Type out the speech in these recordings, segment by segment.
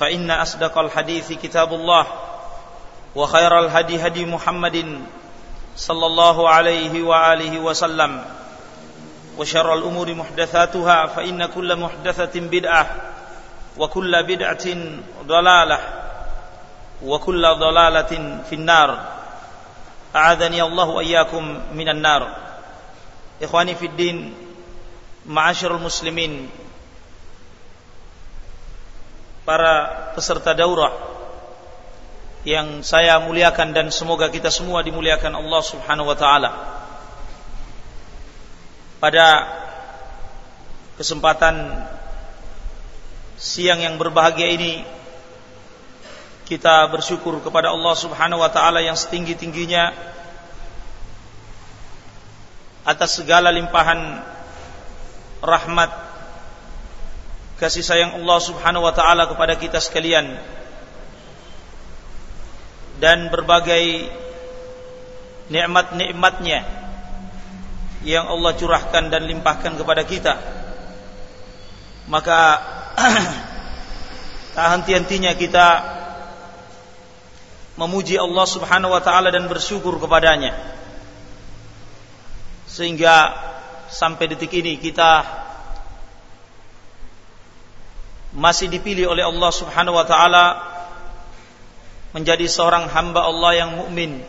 فإن أصدق الحديث كتاب الله وخير الهدي هدي محمد صلى الله عليه وآله وسلم وشر الأمور محدثاتها فإن كل محدثة بدعة وكل بدعة ضلالة وكل ضلالة في النار. أعاذني الله وإياكم من النار. إخواني في الدين معاشر المسلمين para peserta daurah yang saya muliakan dan semoga kita semua dimuliakan Allah Subhanahu wa taala. Pada kesempatan siang yang berbahagia ini kita bersyukur kepada Allah Subhanahu wa taala yang setinggi-tingginya atas segala limpahan rahmat kasih sayang Allah Subhanahu wa taala kepada kita sekalian dan berbagai nikmat-nikmatnya yang Allah curahkan dan limpahkan kepada kita. Maka tak henti-hentinya kita memuji Allah Subhanahu wa taala dan bersyukur kepadanya. Sehingga sampai detik ini kita masih dipilih oleh Allah Subhanahu wa taala menjadi seorang hamba Allah yang mukmin,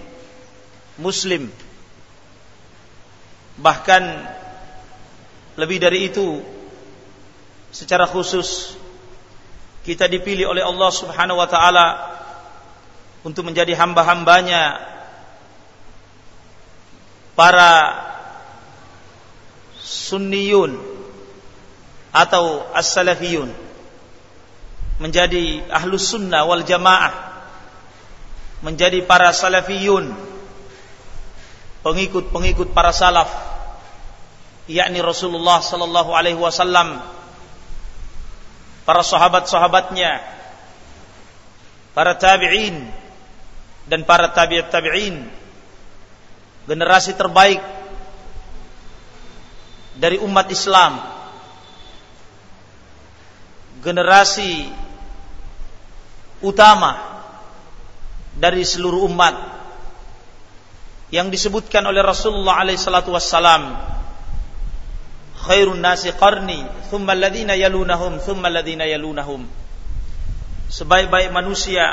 muslim. Bahkan lebih dari itu secara khusus kita dipilih oleh Allah Subhanahu wa taala untuk menjadi hamba-hambanya para sunniyun atau as-salafiyun menjadi ahlus sunnah wal jamaah menjadi para salafiyun pengikut-pengikut para salaf yakni Rasulullah sallallahu alaihi wasallam para sahabat-sahabatnya para tabi'in dan para tabi'at tabi'in generasi terbaik dari umat Islam generasi utama dari seluruh umat yang disebutkan oleh Rasulullah alaihi salatu wassalam. Khairun nasi qarni thumma alladhina yalunahum thumma alladhina yalunahum. Sebaik-baik manusia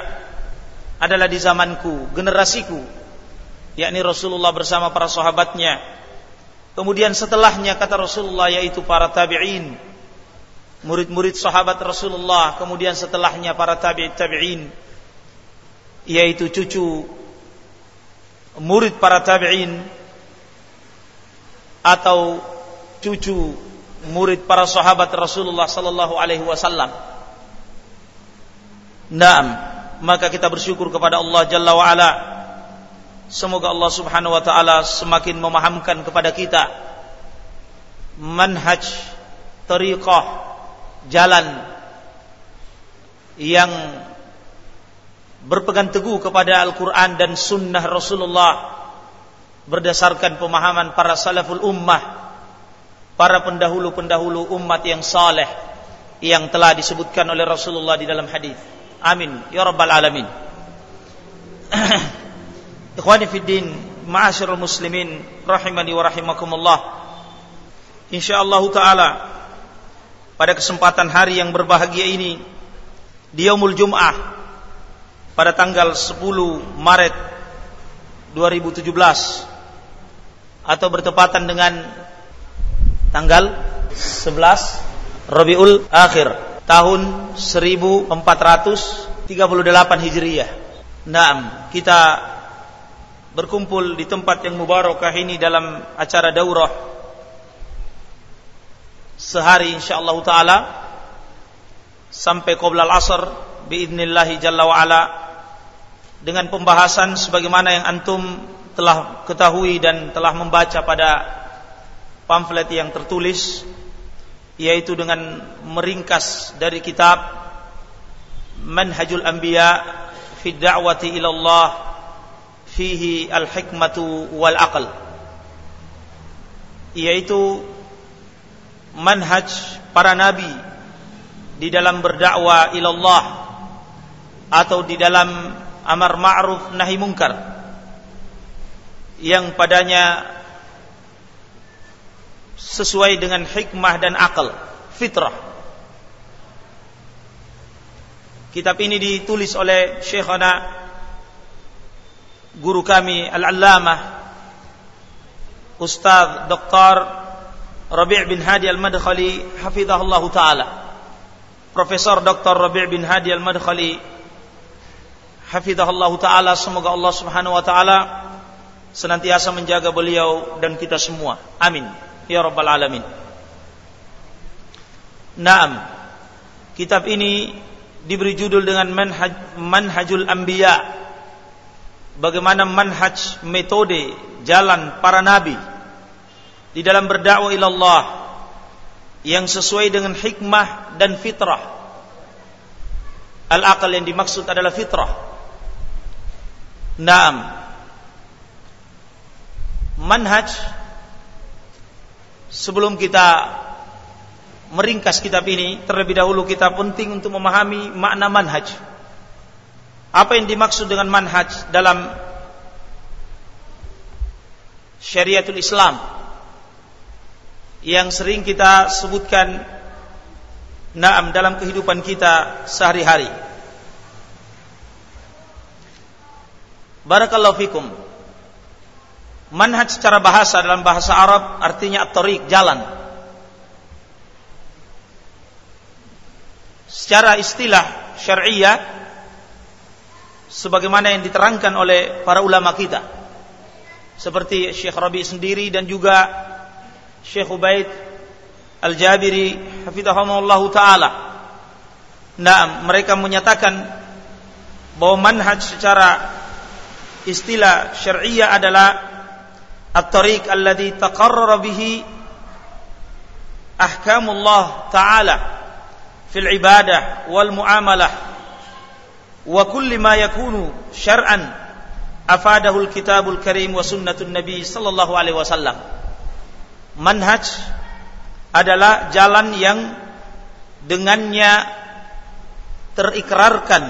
adalah di zamanku generasiku yakni Rasulullah bersama para sahabatnya. Kemudian setelahnya kata Rasulullah yaitu para tabi'in murid-murid sahabat Rasulullah kemudian setelahnya para tabi'in tabi'in yaitu cucu murid para tabi'in atau cucu murid para sahabat Rasulullah sallallahu alaihi wasallam. Naam, maka kita bersyukur kepada Allah Jalla wa ala. Semoga Allah Subhanahu wa taala semakin memahamkan kepada kita manhaj, tariqah, jalan yang berpegang teguh kepada Al-Quran dan Sunnah Rasulullah berdasarkan pemahaman para salaful ummah, para pendahulu-pendahulu umat yang saleh yang telah disebutkan oleh Rasulullah di dalam hadis. Amin ya rabbal alamin. Ikhwani fi din, muslimin rahimani wa rahimakumullah. Insyaallah taala pada kesempatan hari yang berbahagia ini di yaumul Jum'ah pada tanggal 10 Maret 2017 atau bertepatan dengan tanggal 11 Rabiul Akhir tahun 1438 Hijriah. Naam, kita berkumpul di tempat yang mubarakah ini dalam acara daurah sehari insyaallah taala sampai qoblal asr biidznillah jalla wa ala dengan pembahasan sebagaimana yang antum telah ketahui dan telah membaca pada pamflet yang tertulis yaitu dengan meringkas dari kitab Manhajul Anbiya fi da'wati ila Allah fihi al-hikmatu wal aql yaitu manhaj para nabi di dalam berdakwah ila Allah atau di dalam amar ma'ruf nahi mungkar yang padanya sesuai dengan hikmah dan akal fitrah kitab ini ditulis oleh syekhana guru kami al-allamah Ustaz Dr. Rabi' bin Hadi Al-Madkhali hafizahullah taala Profesor Dr. Rabi' bin Hadi Al-Madkhali hafizahullah taala semoga Allah Subhanahu wa taala senantiasa menjaga beliau dan kita semua. Amin. Ya rabbal alamin. Naam. Kitab ini diberi judul dengan Manhaj, Manhajul Anbiya. Bagaimana manhaj metode jalan para nabi di dalam berdakwah ilallah yang sesuai dengan hikmah dan fitrah. Al-aqal yang dimaksud adalah fitrah Naam. Manhaj sebelum kita meringkas kitab ini, terlebih dahulu kita penting untuk memahami makna manhaj. Apa yang dimaksud dengan manhaj dalam syariatul Islam yang sering kita sebutkan naam dalam kehidupan kita sehari-hari. Barakallahu fikum. Manhaj secara bahasa dalam bahasa Arab artinya at-tariq, jalan. Secara istilah syariah sebagaimana yang diterangkan oleh para ulama kita seperti Syekh Rabi sendiri dan juga Syekh Ubaid Al-Jabiri hafizahumullah taala. Nah, mereka menyatakan bahwa manhaj secara istilah syariah adalah at-tariq alladhi taqarrara bihi ahkamullah ta'ala fil ibadah wal muamalah wa kulli ma yakunu syar'an afadahu al-kitabul karim wa sunnatun nabi sallallahu alaihi wasallam manhaj adalah jalan yang dengannya terikrarkan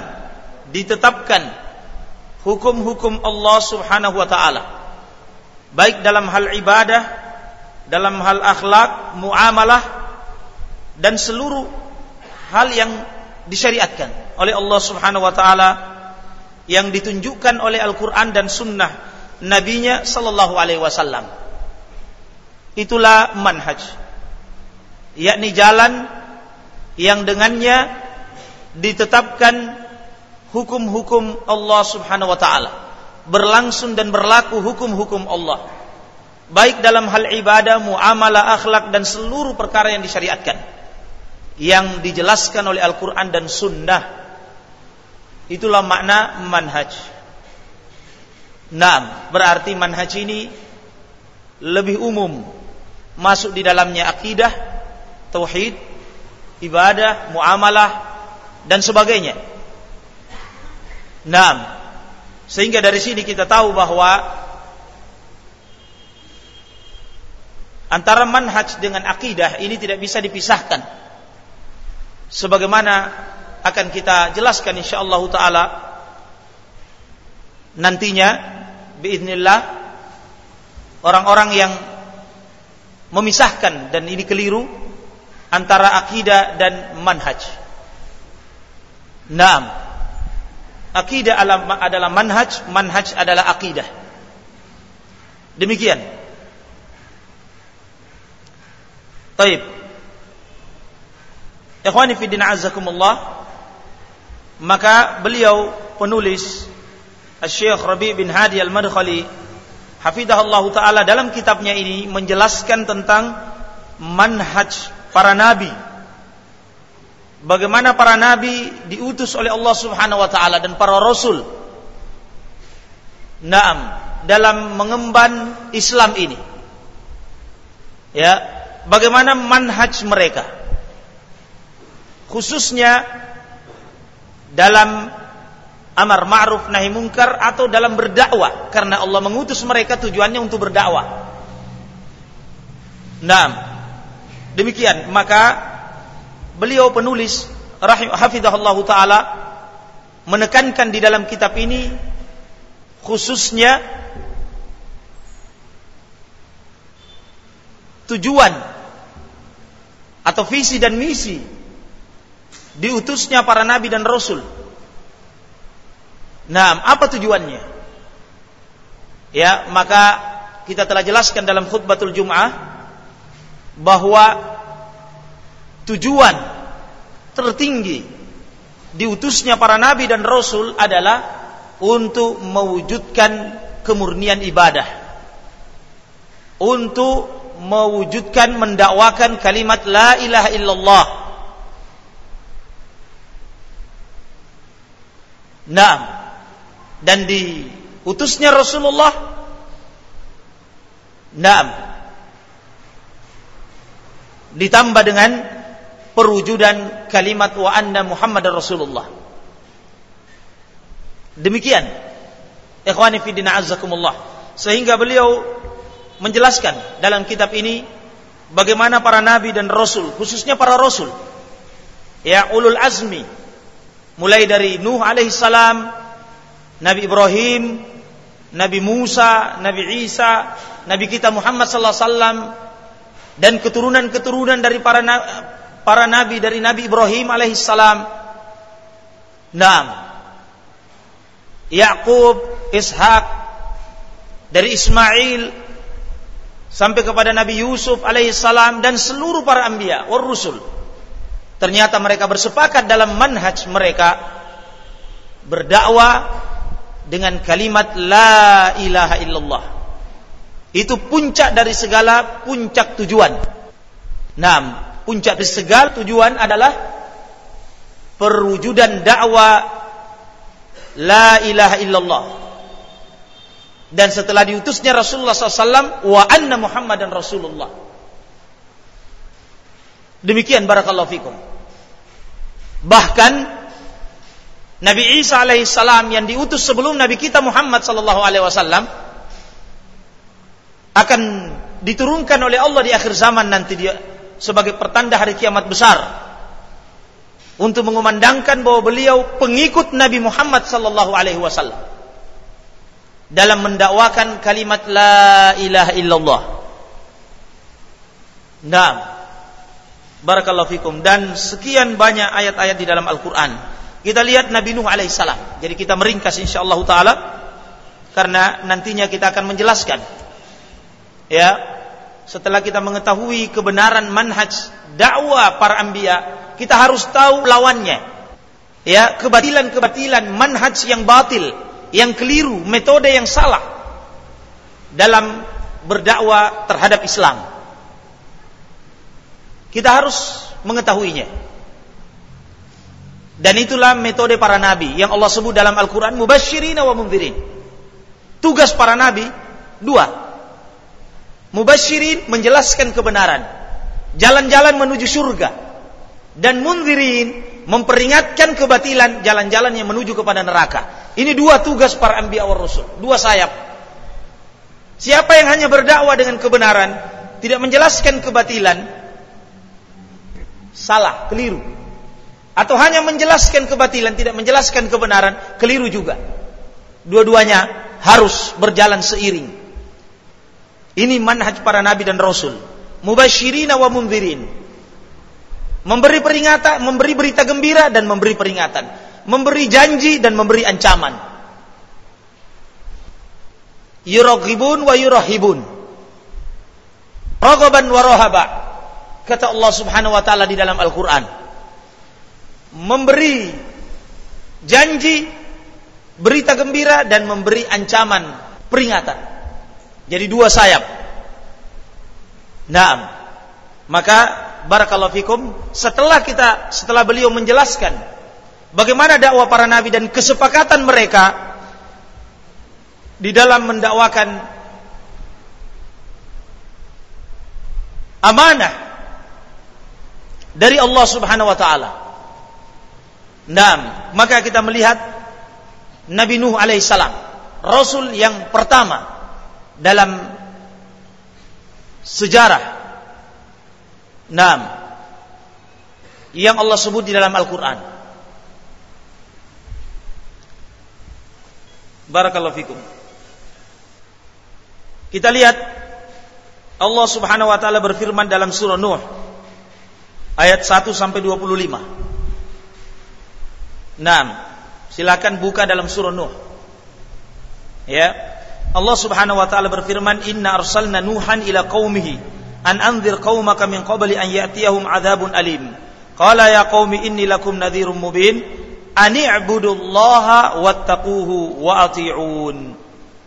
ditetapkan hukum-hukum Allah Subhanahu wa taala. Baik dalam hal ibadah, dalam hal akhlak, muamalah dan seluruh hal yang disyariatkan oleh Allah Subhanahu wa taala yang ditunjukkan oleh Al-Qur'an dan sunnah nabinya sallallahu alaihi wasallam. Itulah manhaj. Yakni jalan yang dengannya ditetapkan hukum-hukum Allah Subhanahu wa taala. Berlangsung dan berlaku hukum-hukum Allah. Baik dalam hal ibadah, muamalah, akhlak dan seluruh perkara yang disyariatkan. Yang dijelaskan oleh Al-Qur'an dan sunnah. Itulah makna manhaj. Nah, berarti manhaj ini lebih umum masuk di dalamnya akidah, tauhid, ibadah, muamalah dan sebagainya Nah, sehingga dari sini kita tahu bahwa antara manhaj dengan akidah ini tidak bisa dipisahkan. Sebagaimana akan kita jelaskan insyaallah taala nantinya biidznillah orang-orang yang memisahkan dan ini keliru antara akidah dan manhaj. Naam. Akidah adalah manhaj, manhaj adalah akidah. Demikian. Taib. Ikhwani fi din azakumullah. Maka beliau penulis Syekh Rabi bin Hadi Al-Madkhali hafizahullah taala dalam kitabnya ini menjelaskan tentang manhaj para nabi bagaimana para nabi diutus oleh Allah Subhanahu wa taala dan para rasul. Naam, dalam mengemban Islam ini. Ya, bagaimana manhaj mereka? Khususnya dalam amar ma'ruf nahi mungkar atau dalam berdakwah karena Allah mengutus mereka tujuannya untuk berdakwah. Naam. Demikian, maka beliau penulis hafizahullah taala menekankan di dalam kitab ini khususnya tujuan atau visi dan misi diutusnya para nabi dan rasul. Nah, apa tujuannya? Ya, maka kita telah jelaskan dalam khutbatul Jum'ah bahwa tujuan tertinggi diutusnya para nabi dan rasul adalah untuk mewujudkan kemurnian ibadah. Untuk mewujudkan mendakwakan kalimat la ilaha illallah. Nah, dan diutusnya Rasulullah Nah, ditambah dengan perwujudan kalimat wa anna Muhammad Rasulullah. Demikian. Ikhwani fi din. Sehingga beliau menjelaskan dalam kitab ini bagaimana para nabi dan rasul, khususnya para rasul. Ya ulul azmi. Mulai dari Nuh alaihi salam, Nabi Ibrahim, Nabi Musa, Nabi Isa, Nabi kita Muhammad sallallahu alaihi wasallam dan keturunan-keturunan dari para para nabi dari Nabi Ibrahim alaihissalam. Naam. Yakub, Ishak, dari Ismail sampai kepada Nabi Yusuf alaihissalam dan seluruh para anbiya war rusul. Ternyata mereka bersepakat dalam manhaj mereka berdakwah dengan kalimat la ilaha illallah. Itu puncak dari segala puncak tujuan. Naam, puncak dari segala tujuan adalah perwujudan dakwah la ilaha illallah. Dan setelah diutusnya Rasulullah SAW, wa anna Muhammadan Rasulullah. Demikian barakallahu fikum. Bahkan Nabi Isa alaihissalam yang diutus sebelum Nabi kita Muhammad sallallahu alaihi wasallam akan diturunkan oleh Allah di akhir zaman nanti dia sebagai pertanda hari kiamat besar untuk mengumandangkan bahwa beliau pengikut Nabi Muhammad sallallahu alaihi wasallam dalam mendakwakan kalimat la ilaha illallah. Nah, barakallahu fikum dan sekian banyak ayat-ayat di dalam Al-Qur'an. Kita lihat Nabi Nuh alaihissalam. Jadi kita meringkas insyaallah taala karena nantinya kita akan menjelaskan ya setelah kita mengetahui kebenaran manhaj dakwah para anbiya, kita harus tahu lawannya. Ya, kebatilan-kebatilan manhaj yang batil, yang keliru, metode yang salah dalam berdakwah terhadap Islam. Kita harus mengetahuinya. Dan itulah metode para nabi yang Allah sebut dalam Al-Quran mubashirin wa munzirin. Tugas para nabi dua. Mubashirin menjelaskan kebenaran. Jalan-jalan menuju surga. Dan munzirin memperingatkan kebatilan jalan-jalan yang menuju kepada neraka. Ini dua tugas para anbiya wa rasul, dua sayap. Siapa yang hanya berdakwah dengan kebenaran, tidak menjelaskan kebatilan, salah, keliru. Atau hanya menjelaskan kebatilan, tidak menjelaskan kebenaran, keliru juga. Dua-duanya harus berjalan seiring. Ini manhaj para nabi dan rasul. Mubashirina wa munzirin. Memberi peringatan, memberi berita gembira dan memberi peringatan. Memberi janji dan memberi ancaman. Yuraghibun wa yurahibun. Ragaban wa rahaba. Kata Allah Subhanahu wa taala di dalam Al-Qur'an memberi janji, berita gembira dan memberi ancaman, peringatan. Jadi dua sayap. Nah, maka barakallahu fikum setelah kita setelah beliau menjelaskan bagaimana dakwah para nabi dan kesepakatan mereka di dalam mendakwakan amanah dari Allah Subhanahu wa taala Nah, maka kita melihat Nabi Nuh alaihissalam, Rasul yang pertama dalam sejarah. Nah, yang Allah sebut di dalam Al-Quran. Barakallahu fikum. Kita lihat Allah Subhanahu wa taala berfirman dalam surah Nuh ayat 1 sampai 25. Nah, silakan buka dalam surah Nuh. Ya. Allah Subhanahu wa taala berfirman, "Inna arsalna Nuhan ila qaumihi an anzir qaumaka min qabli an ya'tiyahum adzabun alim." Qala ya qaumi inni lakum nadhirum mubin an i'budullaha wattaquhu wa ati'un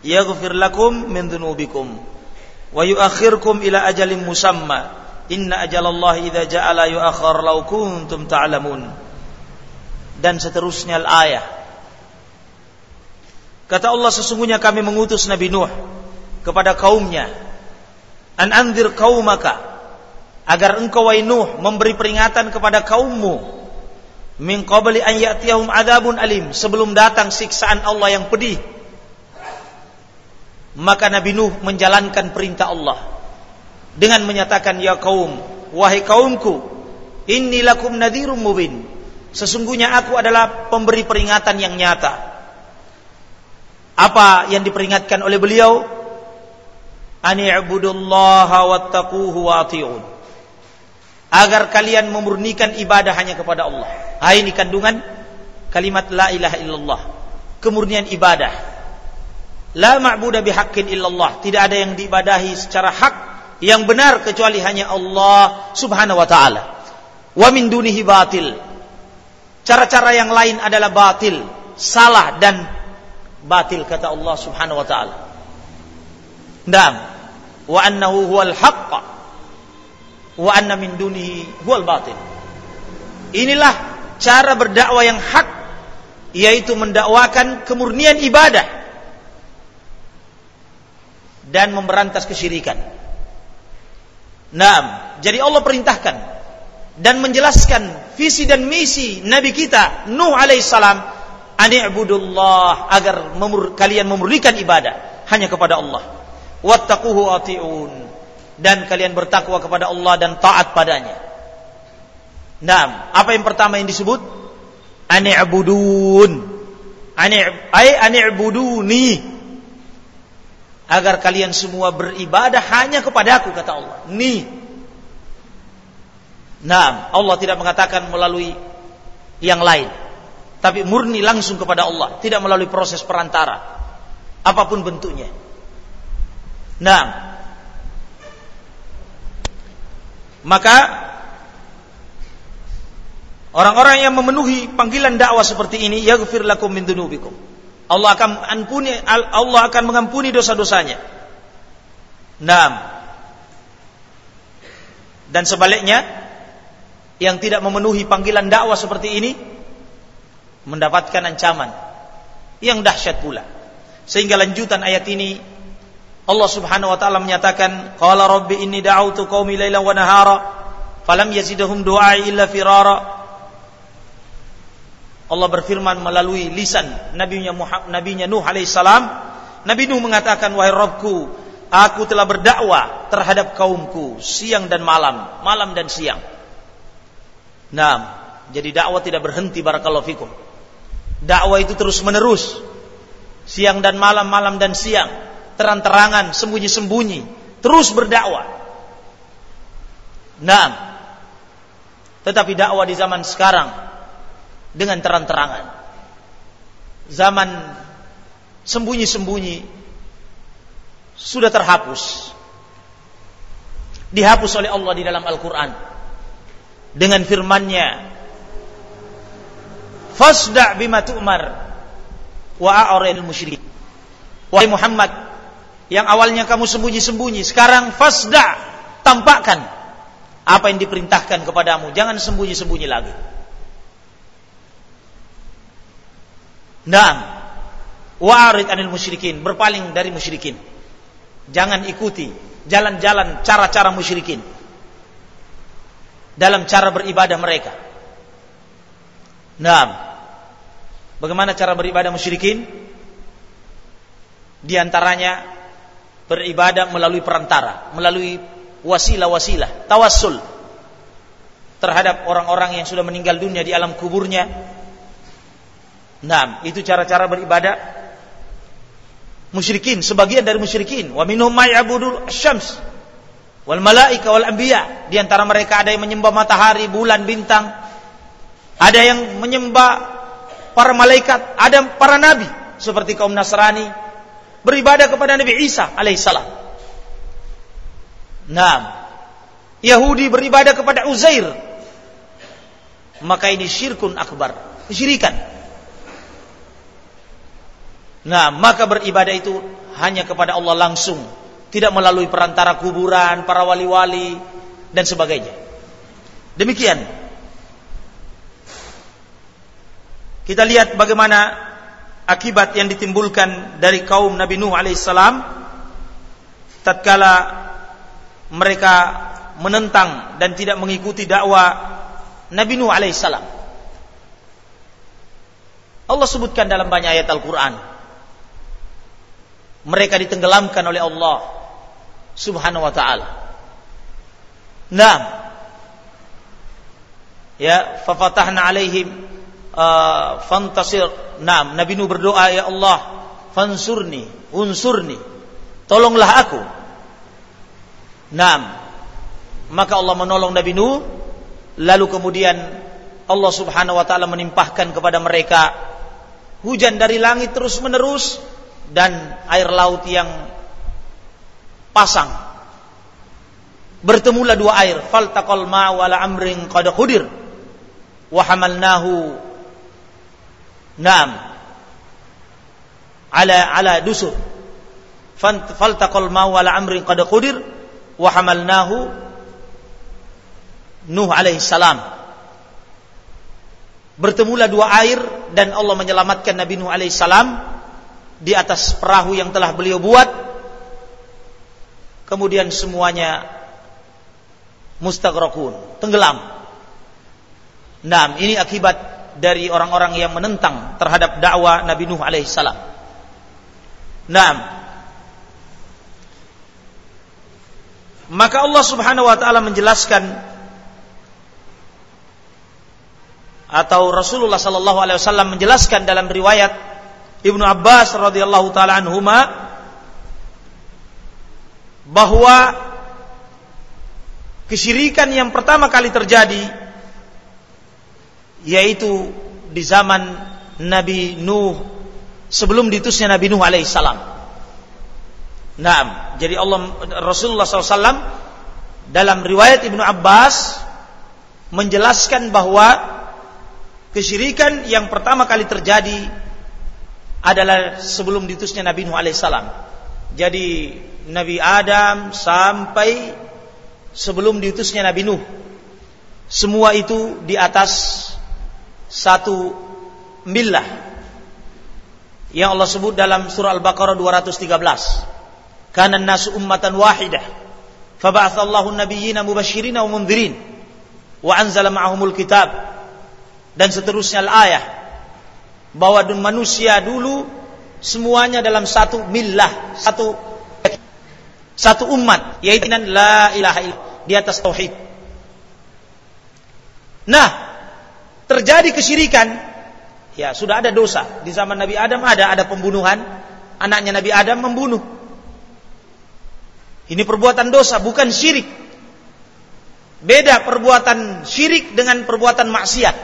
yaghfir lakum min dhunubikum wa yuakhirkum ila ajalin musamma inna ajalallahi idza ja'ala yuakhir law kuntum ta'lamun dan seterusnya ayat. Kata Allah sesungguhnya kami mengutus Nabi Nuh kepada kaumnya. An anzir kaumaka agar engkau wahai Nuh memberi peringatan kepada kaummu min qabli an ya'tiyahum adabun alim sebelum datang siksaan Allah yang pedih. Maka Nabi Nuh menjalankan perintah Allah dengan menyatakan ya kaum wahai kaumku inni lakum nadhirum mubin Sesungguhnya aku adalah pemberi peringatan yang nyata. Apa yang diperingatkan oleh beliau? Ani'budullaha wattaquhu wa ati'un. Agar kalian memurnikan ibadah hanya kepada Allah. Ha ini kandungan kalimat la ilaha illallah. Kemurnian ibadah. La ma'budu bihaqqin illallah. Tidak ada yang diibadahi secara hak yang benar kecuali hanya Allah Subhanahu wa taala. Wa min dunihi batil Cara-cara yang lain adalah batil, salah dan batil kata Allah Subhanahu wa taala. Naam. Wa annahu huwal haqq wa anna min dunihi huwal batil. Inilah cara berdakwah yang hak yaitu mendakwakan kemurnian ibadah dan memberantas kesyirikan. Naam, jadi Allah perintahkan dan menjelaskan visi dan misi Nabi kita Nuh alaihissalam ani'budullah agar memur, kalian memurnikan ibadah hanya kepada Allah. Wattaquhu ati'un dan kalian bertakwa kepada Allah dan taat padanya. Nah, apa yang pertama yang disebut? Ani'budun ani ay ani'buduni agar kalian semua beribadah hanya kepada aku kata Allah. Ni Nah, Allah tidak mengatakan melalui yang lain. Tapi murni langsung kepada Allah. Tidak melalui proses perantara. Apa pun bentuknya. Nah. Maka orang-orang yang memenuhi panggilan dakwah seperti ini yaghfir lakum min dunubikum. Allah akan ampuni Allah akan mengampuni dosa-dosanya. Nah. Dan sebaliknya yang tidak memenuhi panggilan dakwah seperti ini mendapatkan ancaman yang dahsyat pula. Sehingga lanjutan ayat ini Allah Subhanahu wa taala menyatakan, "Qala rabbi inni da'awtu qaumi lailan wa nahara falam yazidhum du'ai illa firara." Allah berfirman melalui lisan nabinya Muhammad, nabinya Nuh alaihissalam. Nabi Nuh mengatakan, wahai Robku, aku telah berdakwah terhadap kaumku siang dan malam, malam dan siang. Nah, jadi dakwah tidak berhenti barakallahu fikum. Dakwah itu terus menerus. Siang dan malam, malam dan siang. Terang-terangan, sembunyi-sembunyi. Terus berdakwah. Nah, tetapi dakwah di zaman sekarang dengan terang-terangan. Zaman sembunyi-sembunyi sudah terhapus. Dihapus oleh Allah di dalam Al-Quran. Dengan firmannya, Fasda' bima tu'mar wa a'ril musyrik. Wahai Muhammad, yang awalnya kamu sembunyi-sembunyi, sekarang fasda' tampakkan apa yang diperintahkan kepadamu. Jangan sembunyi-sembunyi lagi. Naam. Wa'arid anil musyrikin, berpaling dari musyrikin. Jangan ikuti jalan-jalan cara-cara musyrikin dalam cara beribadah mereka. Naam. Bagaimana cara beribadah musyrikin? Di antaranya beribadah melalui perantara, melalui wasilah-wasilah, tawassul terhadap orang-orang yang sudah meninggal dunia di alam kuburnya Nah, itu cara-cara beribadah musyrikin, sebagian dari musyrikin. Wa minhum may syams wal malaika wal anbiya. Di antara mereka ada yang menyembah matahari, bulan, bintang. Ada yang menyembah para malaikat, ada para nabi seperti kaum Nasrani beribadah kepada Nabi Isa alaihissalam. Nah, Yahudi beribadah kepada Uzair. Maka ini syirkun akbar, kesyirikan. Nah, maka beribadah itu hanya kepada Allah langsung, tidak melalui perantara kuburan, para wali-wali dan sebagainya. Demikian. Kita lihat bagaimana akibat yang ditimbulkan dari kaum Nabi Nuh alaihissalam tatkala mereka menentang dan tidak mengikuti dakwah Nabi Nuh alaihissalam. Allah sebutkan dalam banyak ayat Al-Quran mereka ditenggelamkan oleh Allah Subhanahu wa taala. Nah, ya, fafatahna alaihim uh, fantasir. Nah, Nabi Nuh berdoa ya Allah, fansurni, unsurni. Tolonglah aku. Nah, maka Allah menolong Nabi Nuh, lalu kemudian Allah Subhanahu wa taala menimpahkan kepada mereka hujan dari langit terus menerus dan air laut yang pasang. Bertemulah dua air, faltaqal ma wala amrin qad qudir wa hamalnahu Naam. Ala ala dusur. Faltaqal ma wala amrin qad qudir wa hamalnahu Nuh alaihi salam. Bertemulah dua air dan Allah menyelamatkan Nabi Nuh alaihi salam di atas perahu yang telah beliau buat kemudian semuanya mustaghraqun tenggelam. Nah ini akibat dari orang-orang yang menentang terhadap dakwah Nabi Nuh alaihissalam nah maka Allah subhanahu wa ta'ala menjelaskan atau Rasulullah sallallahu alaihi wasallam menjelaskan dalam riwayat Ibnu Abbas radhiyallahu taala anhuma bahwa kesyirikan yang pertama kali terjadi yaitu di zaman Nabi Nuh sebelum ditusnya Nabi Nuh alaihissalam. Nah, jadi Allah Rasulullah SAW dalam riwayat Ibnu Abbas menjelaskan bahwa kesyirikan yang pertama kali terjadi adalah sebelum ditusnya Nabi Nuh alaihissalam. Jadi Nabi Adam sampai sebelum diutusnya Nabi Nuh. Semua itu di atas satu millah yang Allah sebut dalam surah Al-Baqarah 213. Kana nasu ummatan wahidah. Faba'athallahu nabiyyina mubasysyirin wa mundhirin wa anzala ma'ahumul kitab dan seterusnya al-ayah bahwa manusia dulu semuanya dalam satu millah, satu satu umat, yaitu la ilaha illallah di atas tauhid. Nah, terjadi kesyirikan, ya sudah ada dosa di zaman Nabi Adam ada ada pembunuhan, anaknya Nabi Adam membunuh. Ini perbuatan dosa, bukan syirik. Beda perbuatan syirik dengan perbuatan maksiat.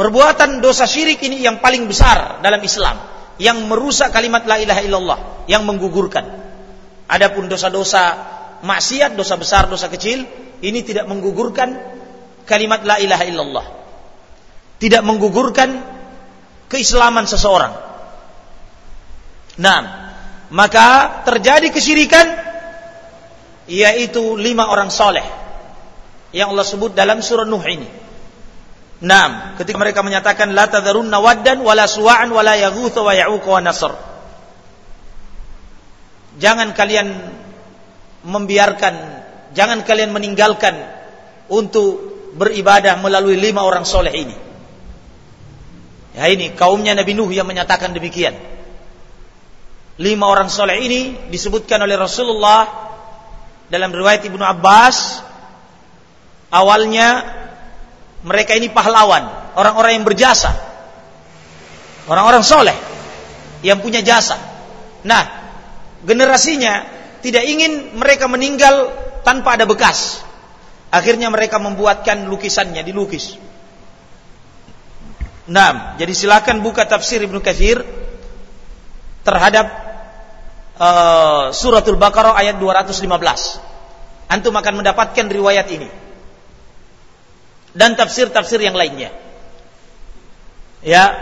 Perbuatan dosa syirik ini yang paling besar dalam Islam, yang merusak kalimat la ilaha illallah, yang menggugurkan. Adapun dosa-dosa maksiat, dosa besar, dosa kecil, ini tidak menggugurkan kalimat la ilaha illallah. Tidak menggugurkan keislaman seseorang. Nah, maka terjadi kesyirikan yaitu lima orang soleh yang Allah sebut dalam surah Nuh ini. Naam, ketika mereka menyatakan la tadharunna waddan wala suwa'an wala yaghutha wa ya'uq wa nasr. Jangan kalian membiarkan, jangan kalian meninggalkan untuk beribadah melalui lima orang soleh ini. Ya ini kaumnya Nabi Nuh yang menyatakan demikian. Lima orang soleh ini disebutkan oleh Rasulullah dalam riwayat Ibnu Abbas. Awalnya mereka ini pahlawan, orang-orang yang berjasa. Orang-orang soleh yang punya jasa. Nah, generasinya tidak ingin mereka meninggal tanpa ada bekas. Akhirnya mereka membuatkan lukisannya, dilukis. Nah, jadi silakan buka tafsir Ibnu Katsir terhadap uh, suratul Baqarah ayat 215. Antum akan mendapatkan riwayat ini dan tafsir-tafsir yang lainnya. Ya,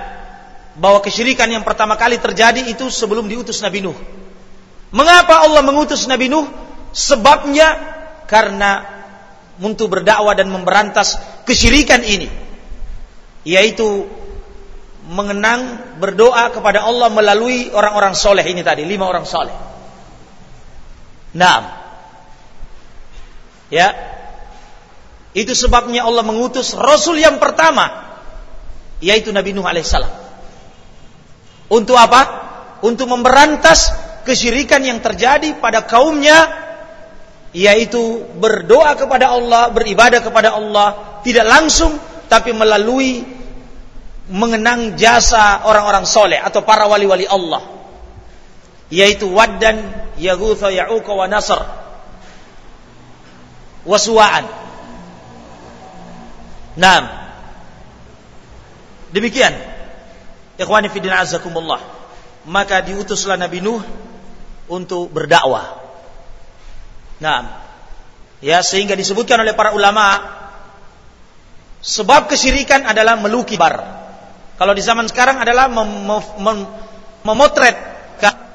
bahwa kesyirikan yang pertama kali terjadi itu sebelum diutus Nabi Nuh. Mengapa Allah mengutus Nabi Nuh? Sebabnya karena untuk berdakwah dan memberantas kesyirikan ini. Yaitu mengenang berdoa kepada Allah melalui orang-orang soleh ini tadi, lima orang soleh. Nah, ya, itu sebabnya Allah mengutus Rasul yang pertama yaitu Nabi Nuh alaihissalam. Untuk apa? Untuk memberantas kesyirikan yang terjadi pada kaumnya yaitu berdoa kepada Allah, beribadah kepada Allah tidak langsung tapi melalui mengenang jasa orang-orang soleh atau para wali-wali Allah yaitu Waddan, Yaghutha, Ya'uqa wa Nasr wasuwa'an Nah, demikian. Ikhwani fi din azakumullah. Maka diutuslah Nabi Nuh untuk berdakwah. Nah, ya sehingga disebutkan oleh para ulama sebab kesyirikan adalah meluki bar. Kalau di zaman sekarang adalah mem mem memotret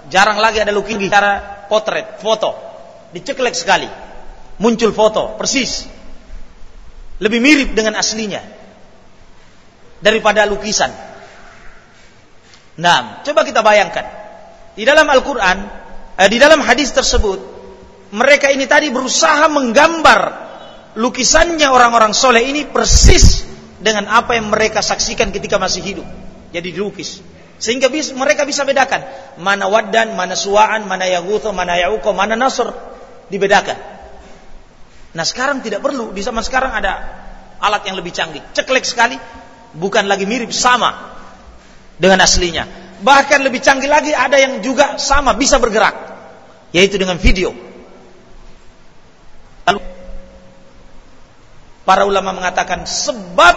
jarang lagi ada lukisan cara potret, foto. Diceklek sekali. Muncul foto persis lebih mirip dengan aslinya daripada lukisan. Nah, coba kita bayangkan. Di dalam Al-Quran, di dalam hadis tersebut, mereka ini tadi berusaha menggambar lukisannya orang-orang soleh ini persis dengan apa yang mereka saksikan ketika masih hidup. Jadi dilukis. Sehingga bisa, mereka bisa bedakan mana waddan, mana suwa'an, mana yagutho, mana ya'uko, mana nasr. Dibedakan. Nah sekarang tidak perlu, di zaman sekarang ada alat yang lebih canggih. Ceklek sekali, bukan lagi mirip, sama dengan aslinya. Bahkan lebih canggih lagi ada yang juga sama, bisa bergerak. Yaitu dengan video. Lalu, para ulama mengatakan sebab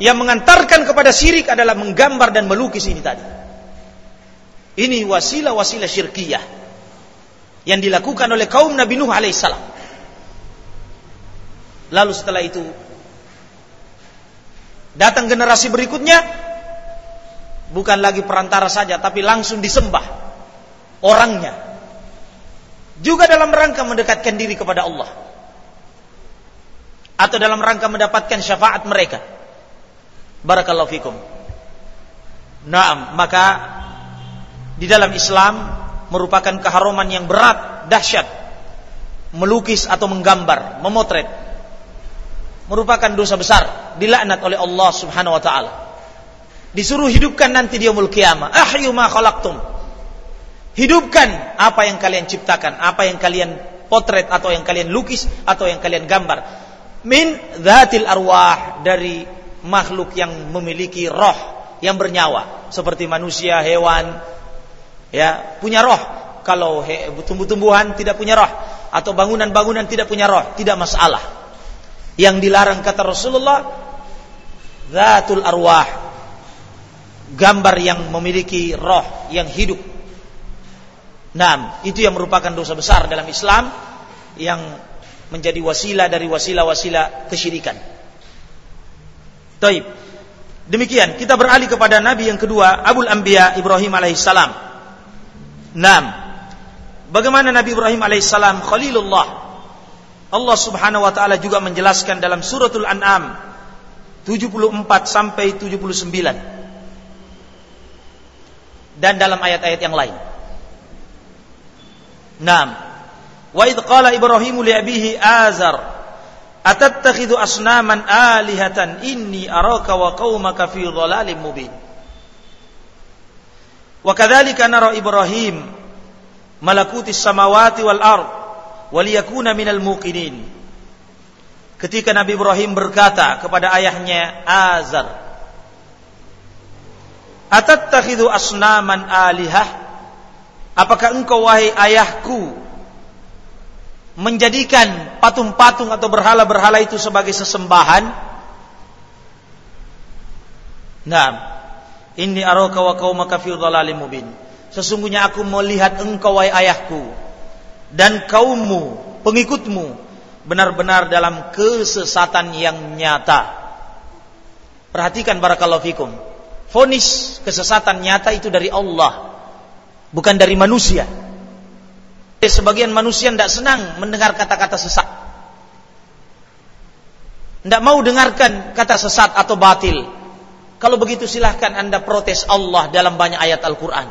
yang mengantarkan kepada syirik adalah menggambar dan melukis ini tadi. Ini wasilah-wasilah syirkiyah yang dilakukan oleh kaum Nabi Nuh alaihissalam. Lalu setelah itu datang generasi berikutnya bukan lagi perantara saja tapi langsung disembah orangnya. Juga dalam rangka mendekatkan diri kepada Allah. Atau dalam rangka mendapatkan syafaat mereka. Barakallahu fikum. Naam, maka di dalam Islam merupakan keharuman yang berat, dahsyat melukis atau menggambar, memotret merupakan dosa besar dilaknat oleh Allah Subhanahu wa taala. Disuruh hidupkan nanti di yaumul qiyamah. Ahyu ma khalaqtum. Hidupkan apa yang kalian ciptakan, apa yang kalian potret atau yang kalian lukis atau yang kalian gambar. Min dzatil arwah dari makhluk yang memiliki roh yang bernyawa seperti manusia, hewan ya, punya roh. Kalau tumbuh-tumbuhan tidak punya roh atau bangunan-bangunan tidak punya roh, tidak masalah. Yang dilarang kata Rasulullah Zatul arwah Gambar yang memiliki roh Yang hidup. Nah, itu yang merupakan dosa besar dalam Islam Yang menjadi wasilah dari wasilah-wasilah kesyirikan. Taib. Demikian, kita beralih kepada Nabi yang kedua Abul Anbiya Ibrahim alaihissalam Nah, Bagaimana Nabi Ibrahim alaihissalam Khalilullah. Allah subhanahu wa ta'ala juga menjelaskan dalam suratul An'am 74 sampai 79 dan dalam ayat-ayat yang lain. Naam. Wa idh qala Ibrahim li abihi Azar atattakhidhu asnaman alihatan inni araka wa qaumaka fi dhalalin mubin. Wa kadzalika nara Ibrahim malakutis samawati wal ard wa liyakuna minal muqinin ketika Nabi Ibrahim berkata kepada ayahnya Azar Atattakhidhu asnaman alihah Apakah engkau wahai ayahku menjadikan patung-patung atau berhala-berhala itu sebagai sesembahan? Nah, ini araka wa qaumaka fi dhalalim mubin. Sesungguhnya aku melihat engkau wahai ayahku dan kaummu, pengikutmu benar-benar dalam kesesatan yang nyata. Perhatikan barakallahu fikum. Fonis kesesatan nyata itu dari Allah, bukan dari manusia. Sebagian manusia tidak senang mendengar kata-kata sesat. Tidak mau dengarkan kata sesat atau batil. Kalau begitu silahkan anda protes Allah dalam banyak ayat Al-Quran.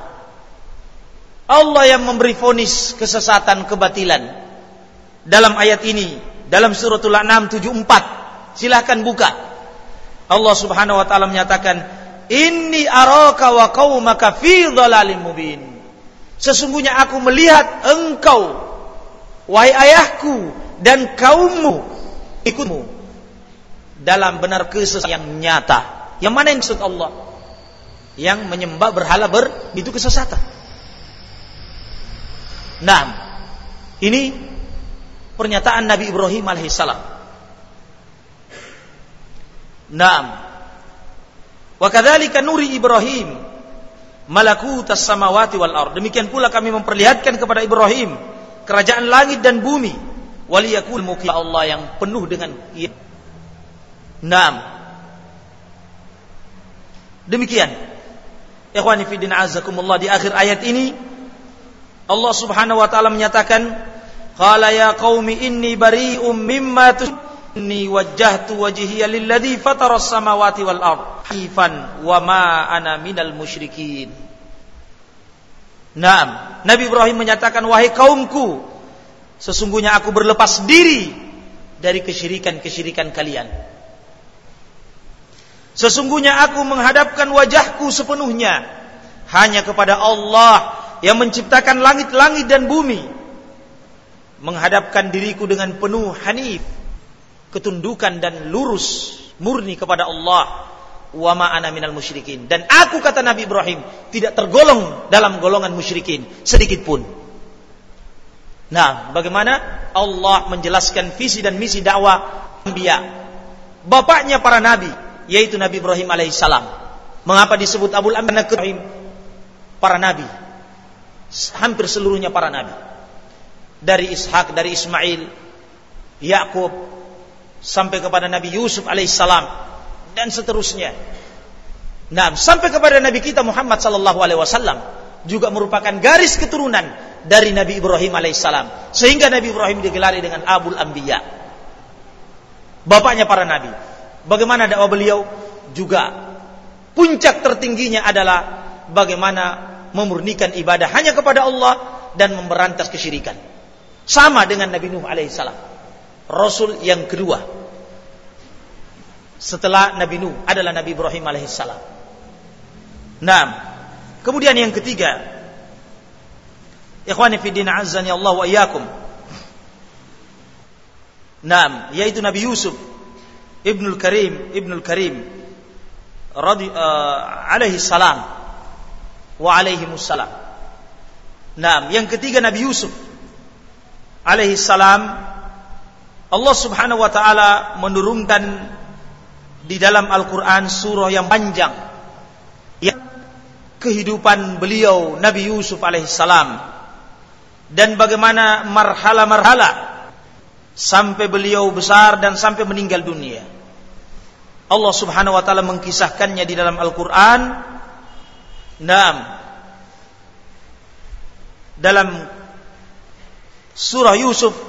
Allah yang memberi fonis kesesatan kebatilan dalam ayat ini dalam suratul An'am 74. Silahkan buka. Allah Subhanahu wa taala menyatakan, "Inni araka wa qaumaka fi dhalalim mubin." Sesungguhnya aku melihat engkau wahai ayahku dan kaummu ikutmu dalam benar kesesatan yang nyata. Yang mana yang maksud Allah? Yang menyembah berhala ber itu kesesatan. Nah, ini pernyataan Nabi Ibrahim alaihissalam. Naam. Wa kadzalika nuri Ibrahim malakutas samawati wal ard. Demikian pula kami memperlihatkan kepada Ibrahim kerajaan langit dan bumi. Waliyakul muki Allah yang penuh dengan Naam. Demikian. Ikhwani fi din azakumullah di akhir ayat ini Allah Subhanahu wa taala menyatakan Qala ya qaumi inni bari'um mimma inni wajjahtu wajhiya lilladzi fatara as-samawati wal ard hanifan wa ma ana minal musyrikin. Naam, Nabi Ibrahim menyatakan wahai kaumku, sesungguhnya aku berlepas diri dari kesyirikan-kesyirikan kalian. Sesungguhnya aku menghadapkan wajahku sepenuhnya hanya kepada Allah yang menciptakan langit-langit dan bumi menghadapkan diriku dengan penuh hanif ketundukan dan lurus murni kepada Allah. Wa ma ana minal musyrikin. Dan aku kata Nabi Ibrahim tidak tergolong dalam golongan musyrikin. Sedikit pun. Nah bagaimana? Allah menjelaskan visi dan misi dakwah Nabiya bapaknya para nabi yaitu Nabi Ibrahim alaihissalam. Mengapa disebut Abul Anbiya? Para nabi. Hampir seluruhnya para nabi. Dari Ishak, dari Ismail, Yakub, sampai kepada Nabi Yusuf alaihissalam dan seterusnya. Nah, sampai kepada Nabi kita Muhammad sallallahu alaihi wasallam juga merupakan garis keturunan dari Nabi Ibrahim alaihissalam. Sehingga Nabi Ibrahim digelari dengan Abul Anbiya. Bapaknya para nabi. Bagaimana dakwah beliau? Juga puncak tertingginya adalah bagaimana memurnikan ibadah hanya kepada Allah dan memberantas kesyirikan. Sama dengan Nabi Nuh alaihissalam. Rasul yang kedua setelah Nabi Nuh adalah Nabi Ibrahim alaihissalam. Nah, kemudian yang ketiga, ikhwani fi din azzani Allah wa iyyakum. Naam, yaitu Nabi Yusuf Ibnul Karim, Ibnul Karim radhi, uh, alaihi salam wa alaihi musallam. Naam, yang ketiga Nabi Yusuf alaihi salam Allah Subhanahu wa taala menurunkan di dalam Al-Qur'an surah yang panjang yang kehidupan beliau Nabi Yusuf alaihi salam dan bagaimana marhala-marhala sampai beliau besar dan sampai meninggal dunia. Allah Subhanahu wa taala mengkisahkannya di dalam Al-Qur'an. Naam. Dalam surah Yusuf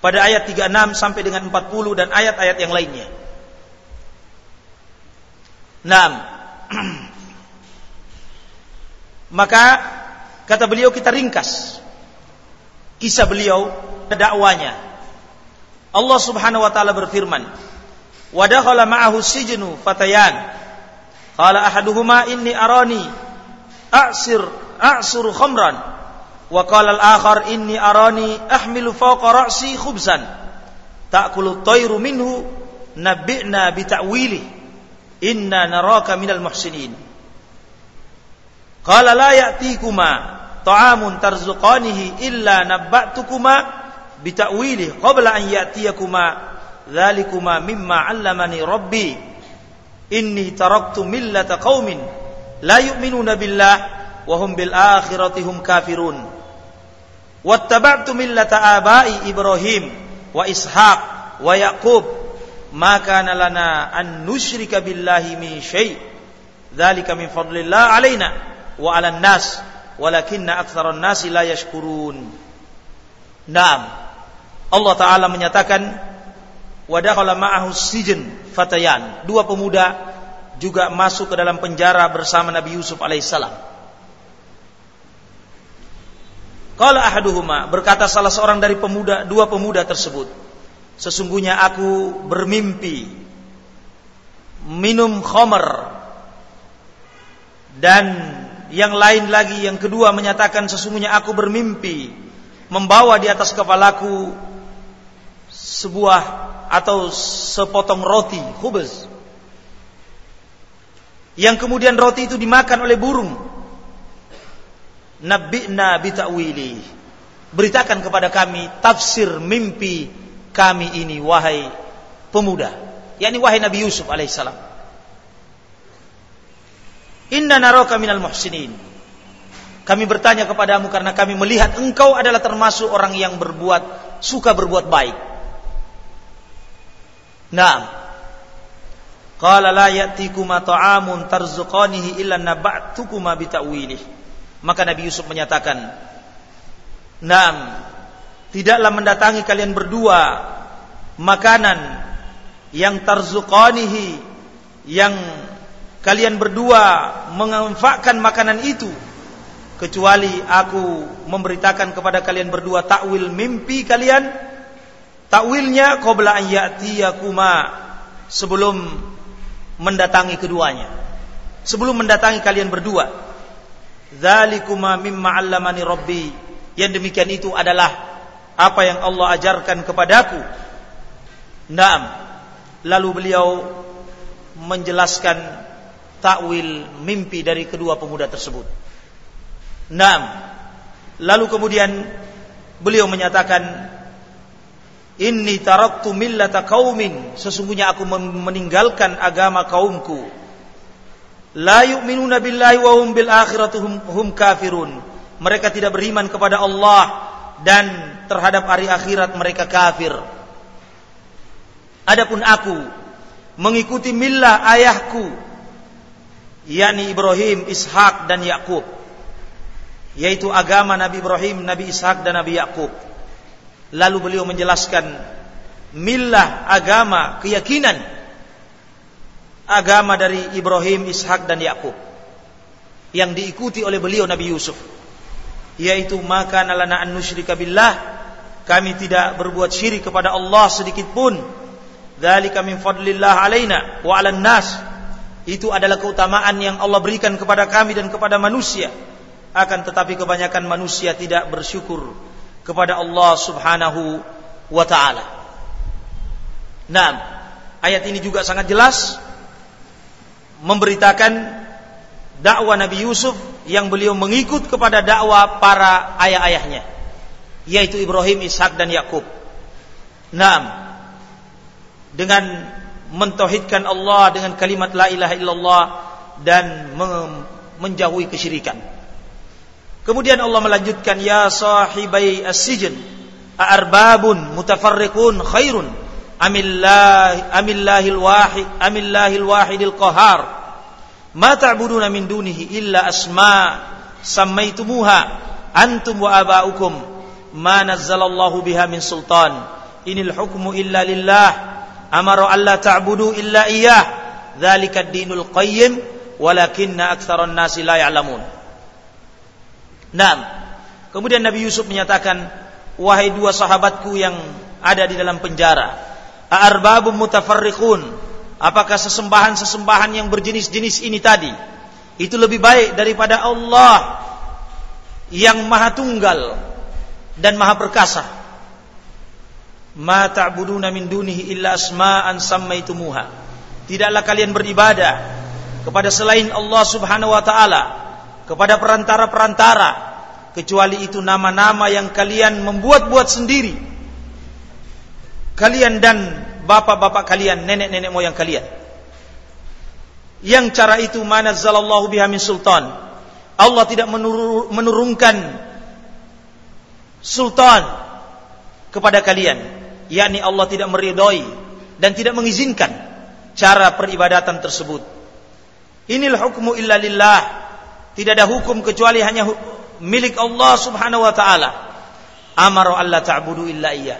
pada ayat 36 sampai dengan 40 dan ayat-ayat yang lainnya. Naam. Maka kata beliau kita ringkas kisah beliau dakwanya. Allah Subhanahu wa taala berfirman, "Wa dakhala ma'ahu sijnu fatayan." Qala ahaduhuma inni arani a'sir a'suru khamran wa qala al-akhar inni arani ahmilu fawqa ra'si khubzan ta'kulu at-tayru minhu nabbi'na bi ta'wili inna naraka minal muhsinin qala la ya'tikuma ta'amun tarzuqanihi illa nabba'tukuma bita'wili qabla an ya'tiyakuma dzalikuma mimma 'allamani rabbi inni taraktu millata qaumin la yu'minuna billah wa hum bil akhirati hum kafirun wattaba'tu millata abai ibrahim wa ishaq wa yaqub. Ma kana lana an nusyrika billahi min syai' dzalika min fadlillah alaina wa 'alan nas walakinna aktsaran nasi la yashkurun. Naam. Allah Ta'ala menyatakan wadakhala ma'ahu sijin fatayan. Dua pemuda juga masuk ke dalam penjara bersama Nabi Yusuf alaihissalam Qala ahaduhuma berkata salah seorang dari pemuda dua pemuda tersebut sesungguhnya aku bermimpi minum khamar dan yang lain lagi yang kedua menyatakan sesungguhnya aku bermimpi membawa di atas kepalaku sebuah atau sepotong roti khubz yang kemudian roti itu dimakan oleh burung nabbi'na bita'wili. Beritakan kepada kami tafsir mimpi kami ini wahai pemuda. Yakni wahai Nabi Yusuf alaihissalam. Inna naraka minal muhsinin. Kami bertanya kepadamu karena kami melihat engkau adalah termasuk orang yang berbuat suka berbuat baik. Naam. Qala la ya'tikuma ta'amun tarzuqanihi illa naba'tukuma bita'wilih. Maka Nabi Yusuf menyatakan, "Naam, tidaklah mendatangi kalian berdua makanan yang tarzuqanihi yang kalian berdua memanfaatkan makanan itu kecuali aku memberitakan kepada kalian berdua takwil mimpi kalian Takwilnya qabla an ya'tiyakuma sebelum mendatangi keduanya. Sebelum mendatangi kalian berdua. Dzalikuma mimma 'allamani rabbi. Yang demikian itu adalah apa yang Allah ajarkan kepadaku. Naam. Lalu beliau menjelaskan takwil mimpi dari kedua pemuda tersebut. Naam. Lalu kemudian beliau menyatakan Inni taraktu millata kaumin Sesungguhnya aku meninggalkan agama kaumku La yu'minuna billahi wa hum bil akhirati hum, kafirun. Mereka tidak beriman kepada Allah Dan terhadap hari akhirat mereka kafir. Adapun aku Mengikuti millah ayahku yakni Ibrahim, Ishak dan Yakub yaitu agama Nabi Ibrahim, Nabi Ishak dan Nabi Yakub Lalu beliau menjelaskan milah agama, keyakinan agama dari Ibrahim, Ishak dan Yakub yang diikuti oleh beliau Nabi Yusuf yaitu maka nalana an nusyrika billah. Kami tidak berbuat syirik kepada Allah sedikit pun. Dzalika min fadlillah alaina wa 'alan nas. Itu adalah keutamaan yang Allah berikan kepada kami dan kepada manusia. Akan tetapi kebanyakan manusia tidak bersyukur kepada Allah Subhanahu wa taala. Nah, ayat ini juga sangat jelas memberitakan dakwah Nabi Yusuf yang beliau mengikut kepada dakwah para ayah-ayahnya yaitu Ibrahim, Ishak dan Yakub. Nah, dengan mentauhidkan Allah dengan kalimat la ilaha illallah dan menjauhi kesyirikan. Kemudian Allah melanjutkan ya sahibai as-sijn arbabun mutafarriqun khairun amillah amillahil wahid amillahil wahidil qahar. Ma ta'buduna min dunihi illa asma sammaitumuha antum wa aba'ukum ma nazzalallahu biha min sultan. Inil hukmu illa lillah. Amara alla ta'budu illa iyyah. Dzalika dinul qayyim walakinna aktsaran nasi la ya'lamun. Naam. Kemudian Nabi Yusuf menyatakan wahai dua sahabatku yang ada di dalam penjara arbabum mutafarriqun. Apakah sesembahan-sesembahan yang berjenis-jenis ini tadi? Itu lebih baik daripada Allah yang maha tunggal dan maha perkasa. Ma ta'buduna min dunihi illa asma'an sammaitumuha tidaklah kalian beribadah kepada selain Allah Subhanahu wa taala kepada perantara-perantara kecuali itu nama-nama yang kalian membuat-buat sendiri kalian dan bapak-bapak kalian nenek-nenek moyang kalian yang cara itu manazzalallahu biha min sultan Allah tidak menurunkan sultan kepada kalian yakni Allah tidak meridhoi dan tidak mengizinkan cara peribadatan tersebut. Inil hukmu illa lillah. Tidak ada hukum kecuali hanya milik Allah Subhanahu wa taala. Amara alla ta'budu illa iyyah.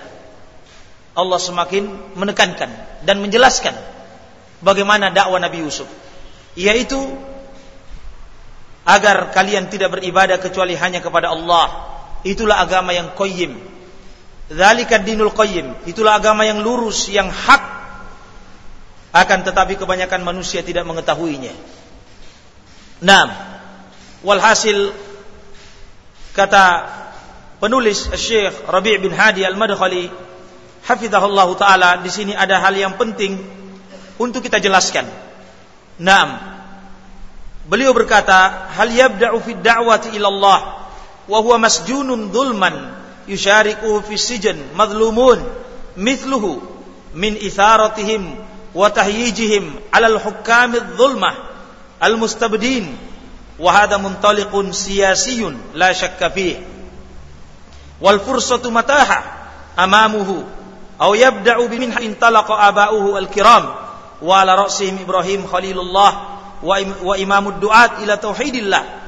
Allah semakin menekankan dan menjelaskan bagaimana dakwah Nabi Yusuf yaitu agar kalian tidak beribadah kecuali hanya kepada Allah. Itulah agama yang qayyim, Zalika dinul qayyim. Itulah agama yang lurus, yang hak. Akan tetapi kebanyakan manusia tidak mengetahuinya. Nah, walhasil kata penulis Syekh Rabi' bin Hadi Al-Madkhali hafizahullah taala di sini ada hal yang penting untuk kita jelaskan. Naam. Beliau berkata, "Hal yabda'u fi da'wati ila Allah wa huwa masjunun dhulman yushariku fi sijan madlumun mithluhu min itharatihim wa tahyijihim ala al-hukam adh-dhulmah al-mustabdin wa hadha muntaliqun siyasiyun la shakka fih wal fursatu mataha amamuhu aw yabda'u bimin intalaqa aba'uhu al-kiram wa ala ra'sihim Ibrahim Khalilullah wa imamud du'at ila tauhidillah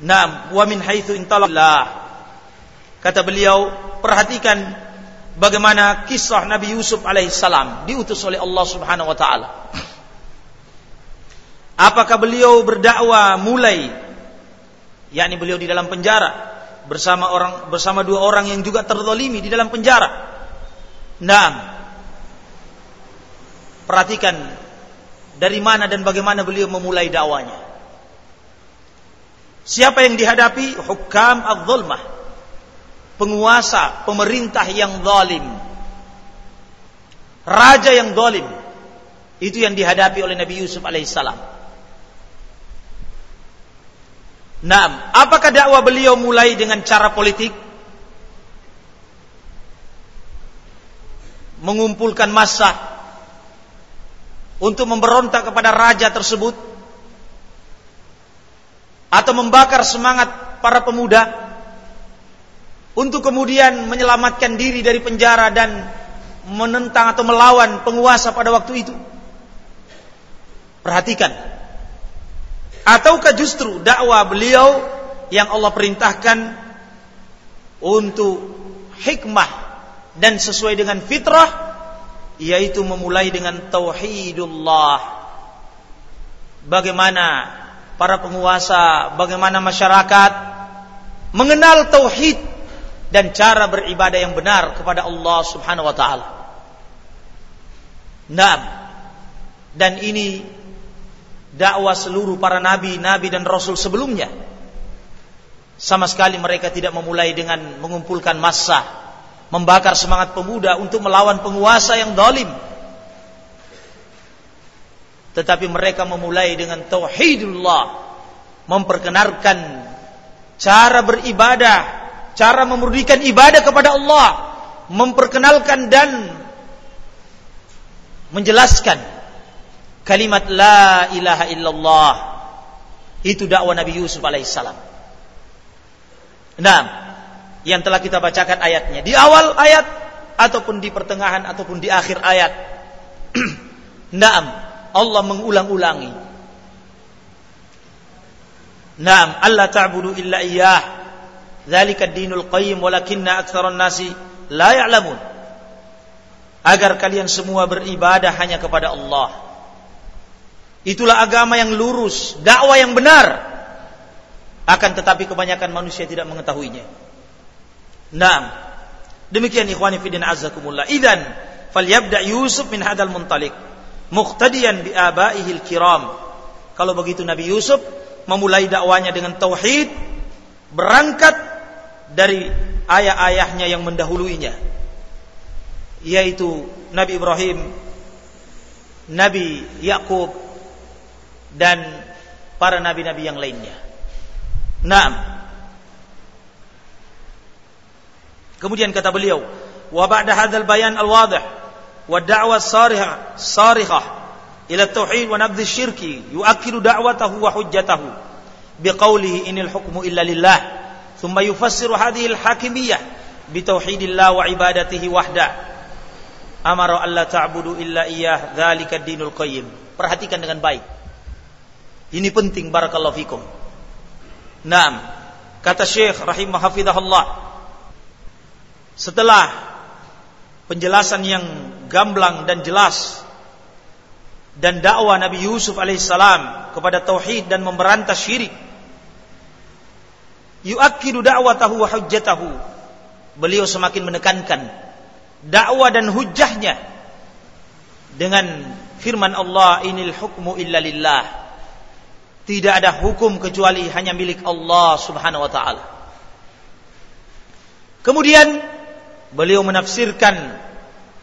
Naam wa min haitsu intalaqa Kata beliau, perhatikan bagaimana kisah Nabi Yusuf alaihissalam diutus oleh Allah Subhanahu wa taala. Apakah beliau berdakwah mulai yakni beliau di dalam penjara bersama orang bersama dua orang yang juga terzalimi di dalam penjara. Nah, perhatikan dari mana dan bagaimana beliau memulai dakwanya. Siapa yang dihadapi? Hukam az-zulmah penguasa, pemerintah yang zalim. Raja yang zalim. Itu yang dihadapi oleh Nabi Yusuf alaihissalam. Nah, apakah dakwah beliau mulai dengan cara politik? Mengumpulkan massa untuk memberontak kepada raja tersebut atau membakar semangat para pemuda untuk kemudian menyelamatkan diri dari penjara dan menentang atau melawan penguasa pada waktu itu. Perhatikan. Ataukah justru dakwah beliau yang Allah perintahkan untuk hikmah dan sesuai dengan fitrah yaitu memulai dengan tauhidullah. Bagaimana para penguasa, bagaimana masyarakat mengenal tauhid dan cara beribadah yang benar kepada Allah Subhanahu wa taala. Naam. Dan ini dakwah seluruh para nabi, nabi dan rasul sebelumnya. Sama sekali mereka tidak memulai dengan mengumpulkan massa, membakar semangat pemuda untuk melawan penguasa yang dolim. Tetapi mereka memulai dengan tauhidullah, memperkenalkan cara beribadah, cara memurnikan ibadah kepada Allah, memperkenalkan dan menjelaskan kalimat la ilaha illallah. Itu dakwah Nabi Yusuf alaihissalam. Nah, yang telah kita bacakan ayatnya di awal ayat ataupun di pertengahan ataupun di akhir ayat. Naam, Allah mengulang-ulangi. Naam, Allah ta'budu illa iyyah. Dzalika ad-dinul qayyim walakinna aktsaran nasi la ya'lamun. Agar kalian semua beribadah hanya kepada Allah. Itulah agama yang lurus, dakwah yang benar. Akan tetapi kebanyakan manusia tidak mengetahuinya. Naam. Demikian ikhwani fidin azzakumullah. Idan falyabda Yusuf min hadal muntalik muqtadiyan bi abaihil kiram. Kalau begitu Nabi Yusuf memulai dakwanya dengan tauhid berangkat dari ayah-ayahnya yang mendahuluinya yaitu Nabi Ibrahim, Nabi Yakub dan para nabi-nabi yang lainnya. Naam. Kemudian kata beliau, wa ba'da hadzal bayan al-wadih wa da'wa sarihah sarihah ila tauhid wa nabdh syirki yu'akkidu da'watahu wa hujjatahu biqaulihi inil hukmu illa lillah thumma yufassiru hadhihi al-hakimiyyah bitauhidillah wa ibadatihi wahda amara alla ta'budu illa iyyah dzalika ad-dinul qayyim perhatikan dengan baik ini penting barakallahu fikum Naam. Kata Syekh rahimahafidahullah. Setelah penjelasan yang gamblang dan jelas dan dakwah Nabi Yusuf alaihissalam kepada tauhid dan memberantas syirik. Yu'akkidu da'watahu wa hujjatahu. Beliau semakin menekankan dakwah dan hujjahnya dengan firman Allah inil hukmu illa lillah tidak ada hukum kecuali hanya milik Allah Subhanahu wa taala. Kemudian beliau menafsirkan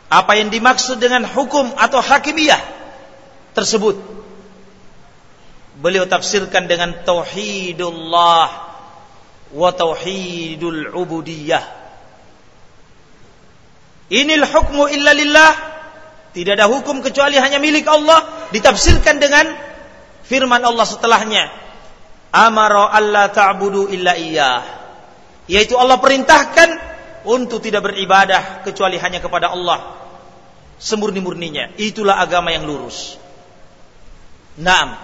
apa yang dimaksud dengan hukum atau hakimiyah tersebut. Beliau tafsirkan dengan tauhidullah wa tauhidul ubudiyah. Inil hukmu illa lillah. Tidak ada hukum kecuali hanya milik Allah ditafsirkan dengan firman Allah setelahnya amara alla ta'budu illa iyyah yaitu Allah perintahkan untuk tidak beribadah kecuali hanya kepada Allah. Semurni-murninya. Itulah agama yang lurus. Naam.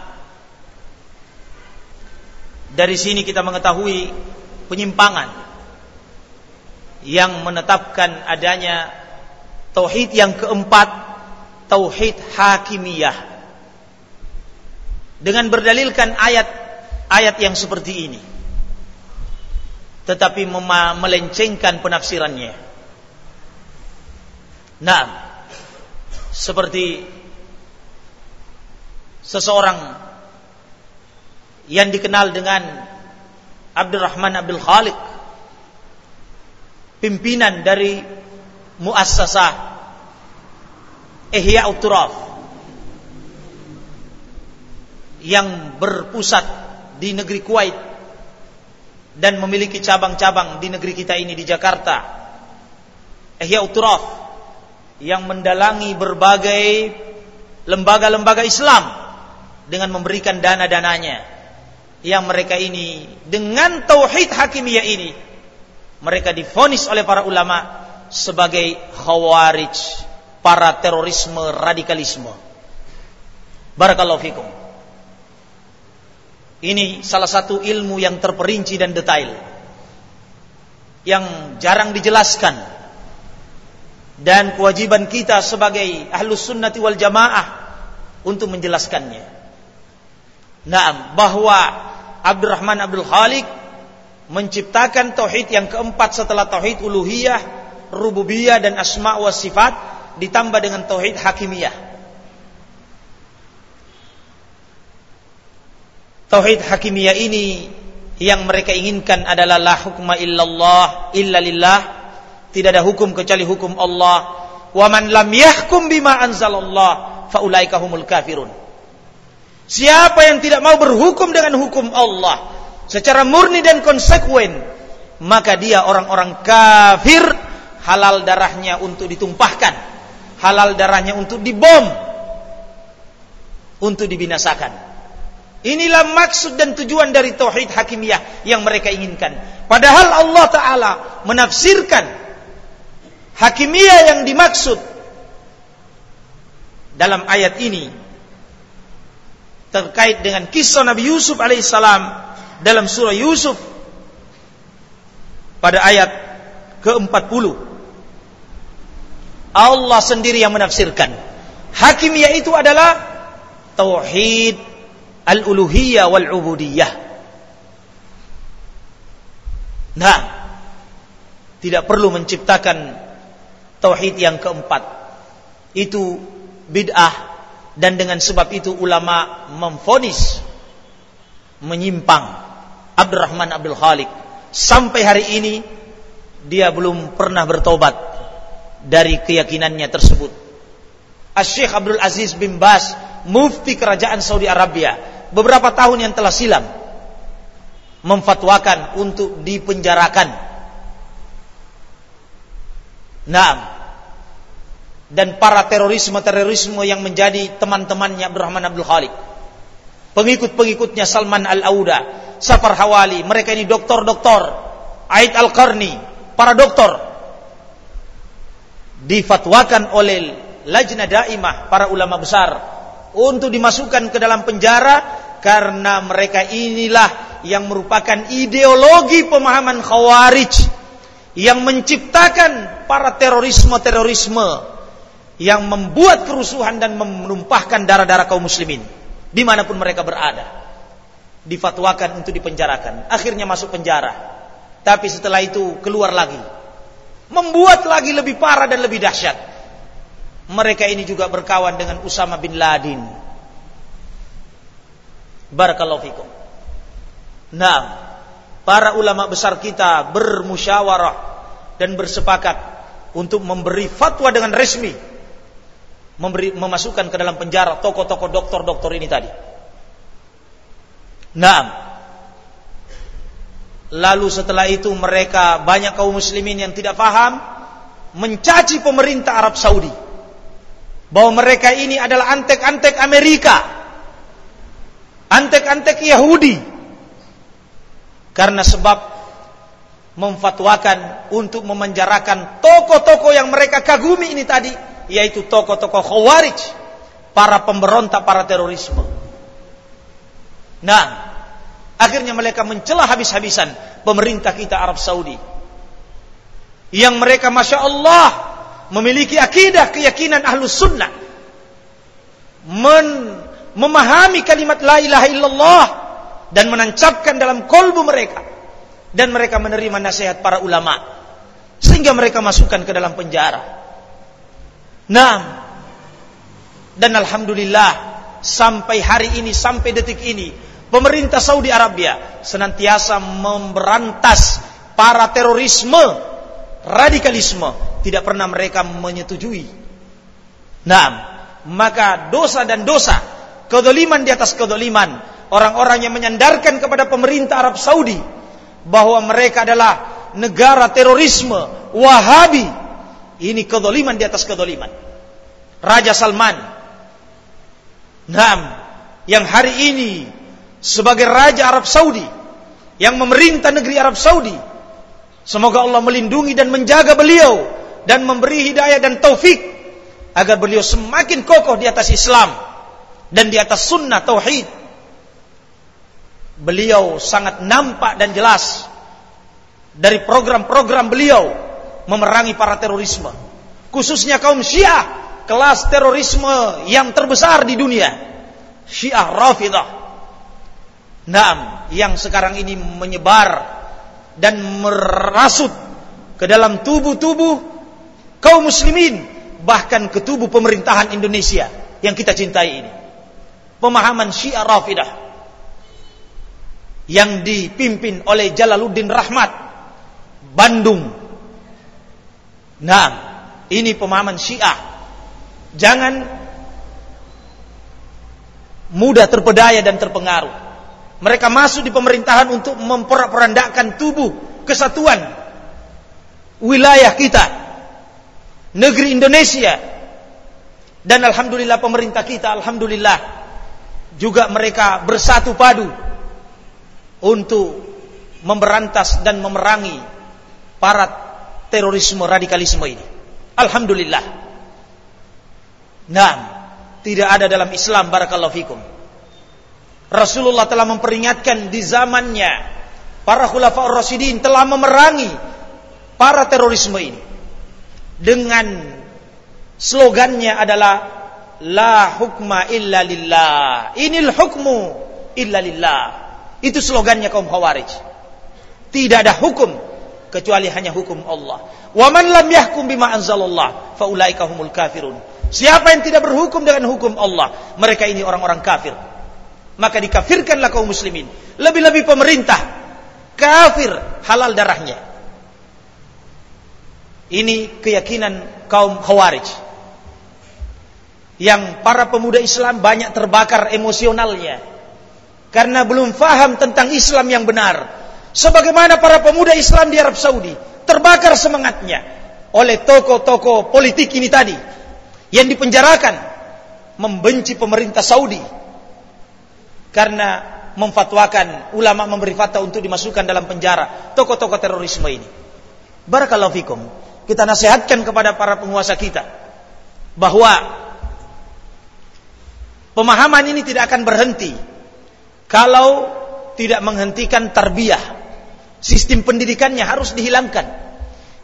Dari sini kita mengetahui penyimpangan yang menetapkan adanya tauhid yang keempat tauhid hakimiyah. Dengan berdalilkan ayat-ayat yang seperti ini tetapi melencengkan penafsirannya. Nah seperti seseorang yang dikenal dengan Abdurrahman Abdul Khaliq pimpinan dari muassasah Ihya Uturaf yang berpusat di negeri Kuwait dan memiliki cabang-cabang di negeri kita ini di Jakarta. Ihya Uturaf yang mendalangi berbagai lembaga-lembaga Islam dengan memberikan dana-dananya. Yang mereka ini dengan tauhid hakimiyah ini mereka difonis oleh para ulama sebagai khawarij para terorisme radikalisme. Barakallahu fikum ini salah satu ilmu yang terperinci dan detail. Yang jarang dijelaskan. Dan kewajiban kita sebagai ahlus sunnati wal jamaah untuk menjelaskannya. Nah, bahwa Abdurrahman Abdul Khalik menciptakan tauhid yang keempat setelah tauhid uluhiyah, rububiyah dan asma wa sifat ditambah dengan tauhid hakimiyah. Tauhid hakimiyah ini yang mereka inginkan adalah la hukma illallah illa lillah. Tidak ada hukum kecuali hukum Allah. Wa man lam yahkum bima anzalallah faulaika humul kafirun. Siapa yang tidak mau berhukum dengan hukum Allah secara murni dan konsekuen maka dia orang-orang kafir. Halal darahnya untuk ditumpahkan. Halal darahnya untuk dibom. Untuk dibinasakan Inilah maksud dan tujuan dari tauhid hakimiyah yang mereka inginkan. Padahal Allah taala menafsirkan hakimiyah yang dimaksud dalam ayat ini terkait dengan kisah Nabi Yusuf alaihissalam dalam surah Yusuf pada ayat ke-40 Allah sendiri yang menafsirkan. Hakimiyah itu adalah tauhid al-uluhiyah wal ubudiyah. Nah, tidak perlu menciptakan tauhid yang keempat. Itu bid'ah dan dengan sebab itu ulama memfonis menyimpang Abdurrahman Abdul Khalik sampai hari ini dia belum pernah bertobat dari keyakinannya tersebut. Asy-Syaikh Abdul Aziz bin Bas, mufti kerajaan Saudi Arabia, beberapa tahun yang telah silam memfatwakan untuk dipenjarakan. Nah, dan para terorisme-terorisme yang menjadi teman-temannya Abdurrahman Abdul Khalik. Pengikut-pengikutnya Salman Al-Auda, Safar Hawali, mereka ini doktor-doktor, Aid Al-Qarni, para doktor difatwakan oleh Lajnah Daimah, para ulama besar untuk dimasukkan ke dalam penjara karena mereka inilah yang merupakan ideologi pemahaman khawarij yang menciptakan para terorisme-terorisme yang membuat kerusuhan dan menumpahkan darah-darah kaum muslimin di mana pun mereka berada. Difatwakan untuk dipenjarakan. Akhirnya masuk penjara. Tapi setelah itu keluar lagi. Membuat lagi lebih parah dan lebih dahsyat mereka ini juga berkawan dengan Usama bin Laden. Barakallahu fikum. Nah, para ulama besar kita bermusyawarah dan bersepakat untuk memberi fatwa dengan resmi. Memberi memasukkan ke dalam penjara tokoh-tokoh doktor-doktor ini tadi. Nah, lalu setelah itu mereka banyak kaum muslimin yang tidak paham mencaci pemerintah Arab Saudi bahwa mereka ini adalah antek-antek Amerika. Antek-antek Yahudi. Karena sebab memfatwakan untuk memenjarakan tokoh-tokoh yang mereka kagumi ini tadi yaitu tokoh-tokoh khawarij para pemberontak para terorisme. Nah akhirnya mereka mencela habis-habisan pemerintah kita Arab Saudi. Yang mereka Masya Allah memiliki akidah keyakinan ahlus sunnah. Men memahami kalimat la ilaha illallah dan menancapkan dalam kolbu mereka. Dan mereka menerima nasihat para ulama. Sehingga mereka masukkan ke dalam penjara. Nah, dan alhamdulillah sampai hari ini sampai detik ini pemerintah Saudi Arabia senantiasa memberantas para terorisme, radikalisme, tidak pernah mereka menyetujui. Nah, maka dosa dan dosa kedoliman di atas kedoliman orang-orang yang menyandarkan kepada pemerintah Arab Saudi bahwa mereka adalah negara terorisme Wahabi ini kedoliman di atas kedoliman Raja Salman. Nam yang hari ini sebagai Raja Arab Saudi yang memerintah negeri Arab Saudi semoga Allah melindungi dan menjaga beliau dan memberi hidayah dan taufik agar beliau semakin kokoh di atas Islam dan di atas sunnah tauhid. Beliau sangat nampak dan jelas dari program-program beliau memerangi para terorisme, khususnya kaum Syiah, kelas terorisme yang terbesar di dunia, Syiah Rafidah. Naam, yang sekarang ini menyebar dan merasut ke dalam tubuh-tubuh kaum muslimin bahkan ke tubuh pemerintahan Indonesia yang kita cintai ini pemahaman Syiah Rafidah. yang dipimpin oleh Jalaluddin Rahmat Bandung. Nah, ini pemahaman Syiah. Jangan mudah terpedaya dan terpengaruh. Mereka masuk di pemerintahan untuk memperandakan tubuh kesatuan wilayah kita, negeri Indonesia. Dan alhamdulillah pemerintah kita, alhamdulillah juga mereka bersatu padu untuk memberantas dan memerangi para terorisme radikalisme ini. Alhamdulillah. Nah, tidak ada dalam Islam barakallahu fikum. Rasulullah telah memperingatkan di zamannya para khulafaur rasyidin telah memerangi para terorisme ini dengan slogannya adalah la hukma illa lillah. Inil hukmu illa lillah. Itu slogannya kaum Khawarij. Tidak ada hukum kecuali hanya hukum Allah. Wa man lam yahkum bima anzalallah faulaika humul kafirun. Siapa yang tidak berhukum dengan hukum Allah, mereka ini orang-orang kafir. Maka dikafirkanlah kaum muslimin. Lebih-lebih pemerintah kafir halal darahnya. Ini keyakinan kaum Khawarij. Yang para pemuda Islam banyak terbakar emosionalnya. Karena belum faham tentang Islam yang benar. Sebagaimana para pemuda Islam di Arab Saudi. Terbakar semangatnya. Oleh tokoh-tokoh politik ini tadi. Yang dipenjarakan. Membenci pemerintah Saudi. Karena memfatwakan ulama memberi fatwa untuk dimasukkan dalam penjara tokoh-tokoh terorisme ini. Barakallahu fikum kita nasihatkan kepada para penguasa kita bahwa pemahaman ini tidak akan berhenti kalau tidak menghentikan tarbiyah. Sistem pendidikannya harus dihilangkan.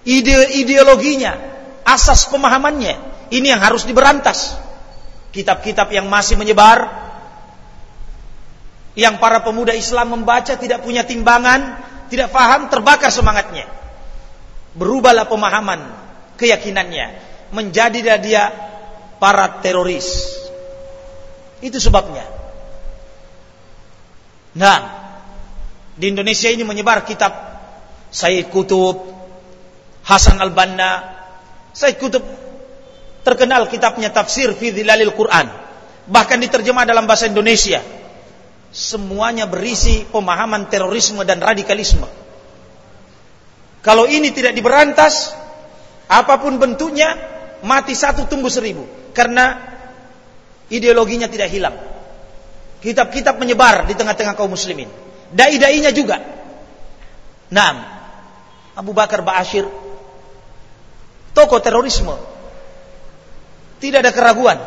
Ide ideologinya, asas pemahamannya, ini yang harus diberantas. Kitab-kitab yang masih menyebar, yang para pemuda Islam membaca tidak punya timbangan, tidak paham, terbakar semangatnya. Berubahlah pemahaman keyakinannya menjadilah dia para teroris. Itu sebabnya. Nah di Indonesia ini menyebar kitab Sayyid Kutub Hasan Al-Banna. Sayyid Kutub terkenal kitabnya tafsir fi dhilalil Quran bahkan diterjemah dalam bahasa Indonesia semuanya berisi pemahaman terorisme dan radikalisme kalau ini tidak diberantas, apa pun bentuknya, mati satu tumbuh seribu. Karena ideologinya tidak hilang. Kitab-kitab menyebar di tengah-tengah kaum muslimin. Dai-dainya juga. Nah, Abu Bakar Ba'asyir, tokoh terorisme. Tidak ada keraguan.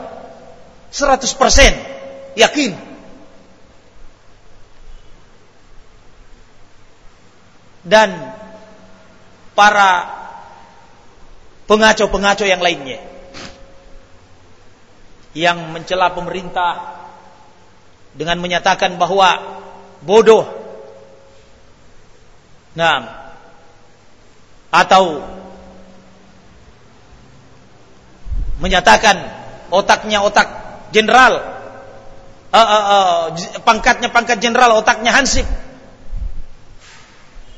100% yakin. Dan para pengacau-pengacau yang lainnya yang mencela pemerintah dengan menyatakan bahwa bodoh. Nah atau menyatakan otaknya otak jenderal. Uh, uh, uh, pangkatnya pangkat jenderal otaknya hansip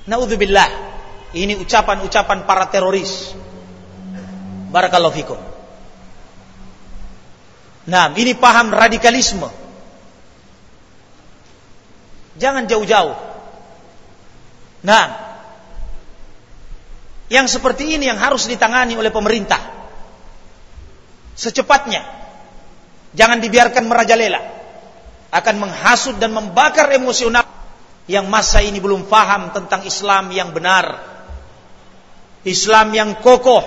naudzubillah ini ucapan-ucapan para teroris. Barakallahu fikum. Nah, ini paham radikalisme. Jangan jauh-jauh. Nah, yang seperti ini yang harus ditangani oleh pemerintah. Secepatnya. Jangan dibiarkan merajalela. Akan menghasut dan membakar emosional yang masa ini belum paham tentang Islam yang benar Islam yang kokoh,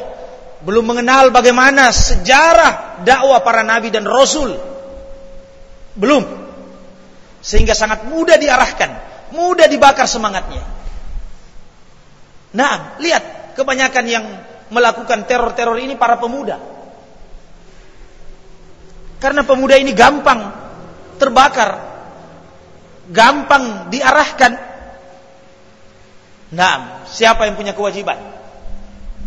belum mengenal bagaimana sejarah dakwah para nabi dan rasul. Belum. Sehingga sangat mudah diarahkan, mudah dibakar semangatnya. Nah, lihat kebanyakan yang melakukan teror-teror ini para pemuda. Karena pemuda ini gampang terbakar, gampang diarahkan. Nah, siapa yang punya kewajiban?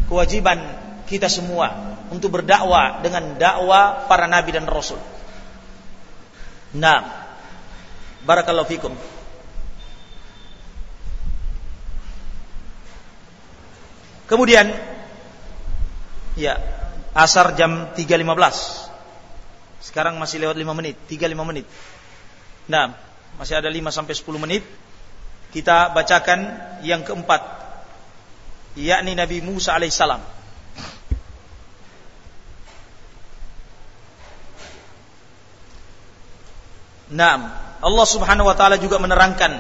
Kewajiban kita semua untuk berdakwah dengan dakwah para nabi dan rasul. Nah, barakallahu fikum. Kemudian ya, asar jam 3.15. Sekarang masih lewat 5 menit, 3.5 menit. Nah, masih ada 5 sampai 10 menit. Kita bacakan yang keempat, yakni Nabi Musa alaihissalam. Naam, Allah Subhanahu wa taala juga menerangkan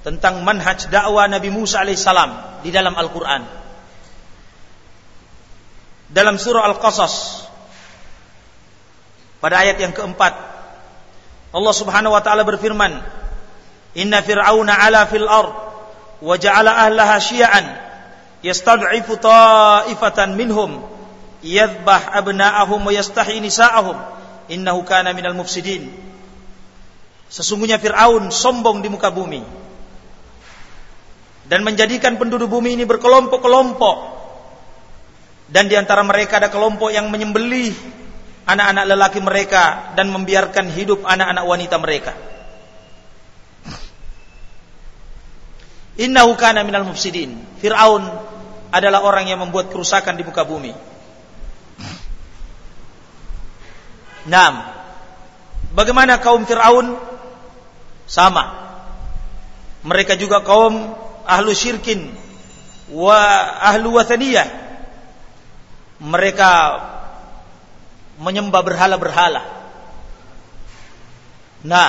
tentang manhaj dakwah Nabi Musa alaihissalam di dalam Al-Qur'an. Dalam surah Al-Qasas pada ayat yang keempat Allah Subhanahu wa taala berfirman, "Inna fir'auna 'ala fil ard wa ja'ala ahlaha syi'an yastad'ifu ta'ifatan minhum yadhbah abna'ahum wa yastahi nisa'ahum innahu kana minal mufsidin." Sesungguhnya Fir'aun sombong di muka bumi. Dan menjadikan penduduk bumi ini berkelompok-kelompok. Dan di antara mereka ada kelompok yang menyembelih anak-anak lelaki mereka dan membiarkan hidup anak-anak wanita mereka. Innahu kana minal mufsidin. Fir'aun adalah orang yang membuat kerusakan di muka bumi. Naam. Bagaimana kaum Fir'aun sama. Mereka juga kaum ahlu syirkin wa ahlu wathaniyah. Mereka menyembah berhala-berhala. Nah,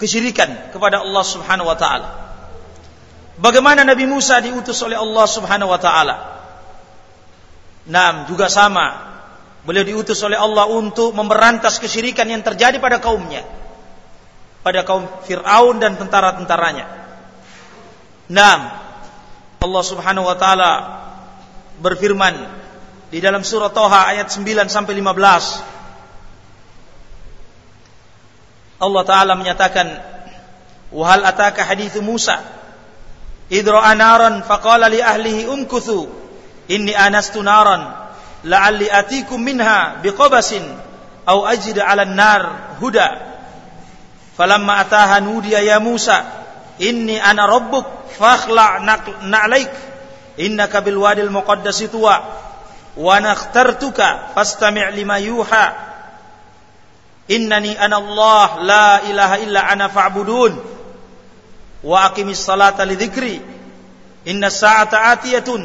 kesyirikan kepada Allah Subhanahu wa taala. Bagaimana Nabi Musa diutus oleh Allah Subhanahu wa taala? Nah, juga sama. Beliau diutus oleh Allah untuk memberantas kesyirikan yang terjadi pada kaumnya pada kaum Fir'aun dan tentara-tentaranya. Naam. Allah Subhanahu wa taala berfirman di dalam surah Toha ayat 9 sampai 15. Allah taala menyatakan, "Wa hal ataka hadithu Musa idra anaran faqala li ahlihi umkuthu inni anastu naran la'alli atikum minha biqabasin aw ajid 'ala an-nar huda." Falamma ataha nudiya ya Musa, inni ana rabbuk fakhla na'laik innaka bil wadil muqaddas tuwa wa nakhtartuka fastami' lima yuha. Innani ana Allah la ilaha illa ana fa'budun. Wa aqimis salata li dhikri. Inna sa'ata atiyatun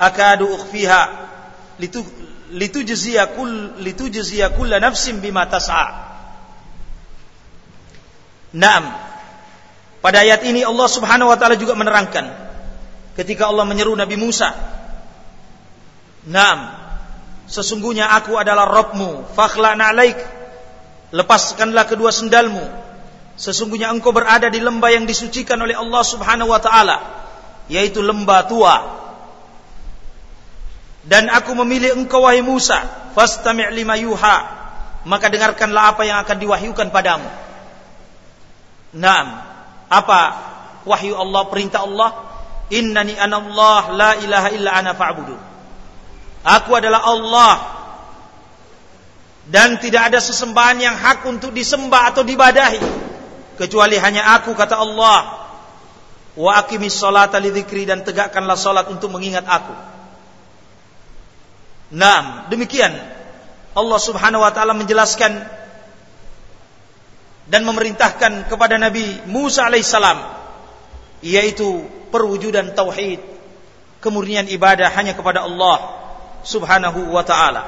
akadu ukhfiha. Litujziya kull litujziya kull nafsin bima tas'a. Naam. Pada ayat ini Allah Subhanahu wa taala juga menerangkan. Ketika Allah menyeru Nabi Musa. Naam. Sesungguhnya aku adalah Rabbmu, fakhla na'laik. Lepaskanlah kedua sendalmu. Sesungguhnya engkau berada di lembah yang disucikan oleh Allah Subhanahu wa taala, yaitu lembah tua. Dan aku memilih engkau wahai Musa, fastami' lima yuha. Maka dengarkanlah apa yang akan diwahyukan padamu. Naam. Apa wahyu Allah, perintah Allah? Innani Allah la ilaha illa ana fa'budu. Aku adalah Allah dan tidak ada sesembahan yang hak untuk disembah atau dibadahi kecuali hanya aku kata Allah. Wa aqimis salata li dan tegakkanlah salat untuk mengingat aku. Naam, demikian Allah Subhanahu wa taala menjelaskan dan memerintahkan kepada Nabi Musa alaihissalam yaitu perwujudan tauhid kemurnian ibadah hanya kepada Allah subhanahu wa ta'ala.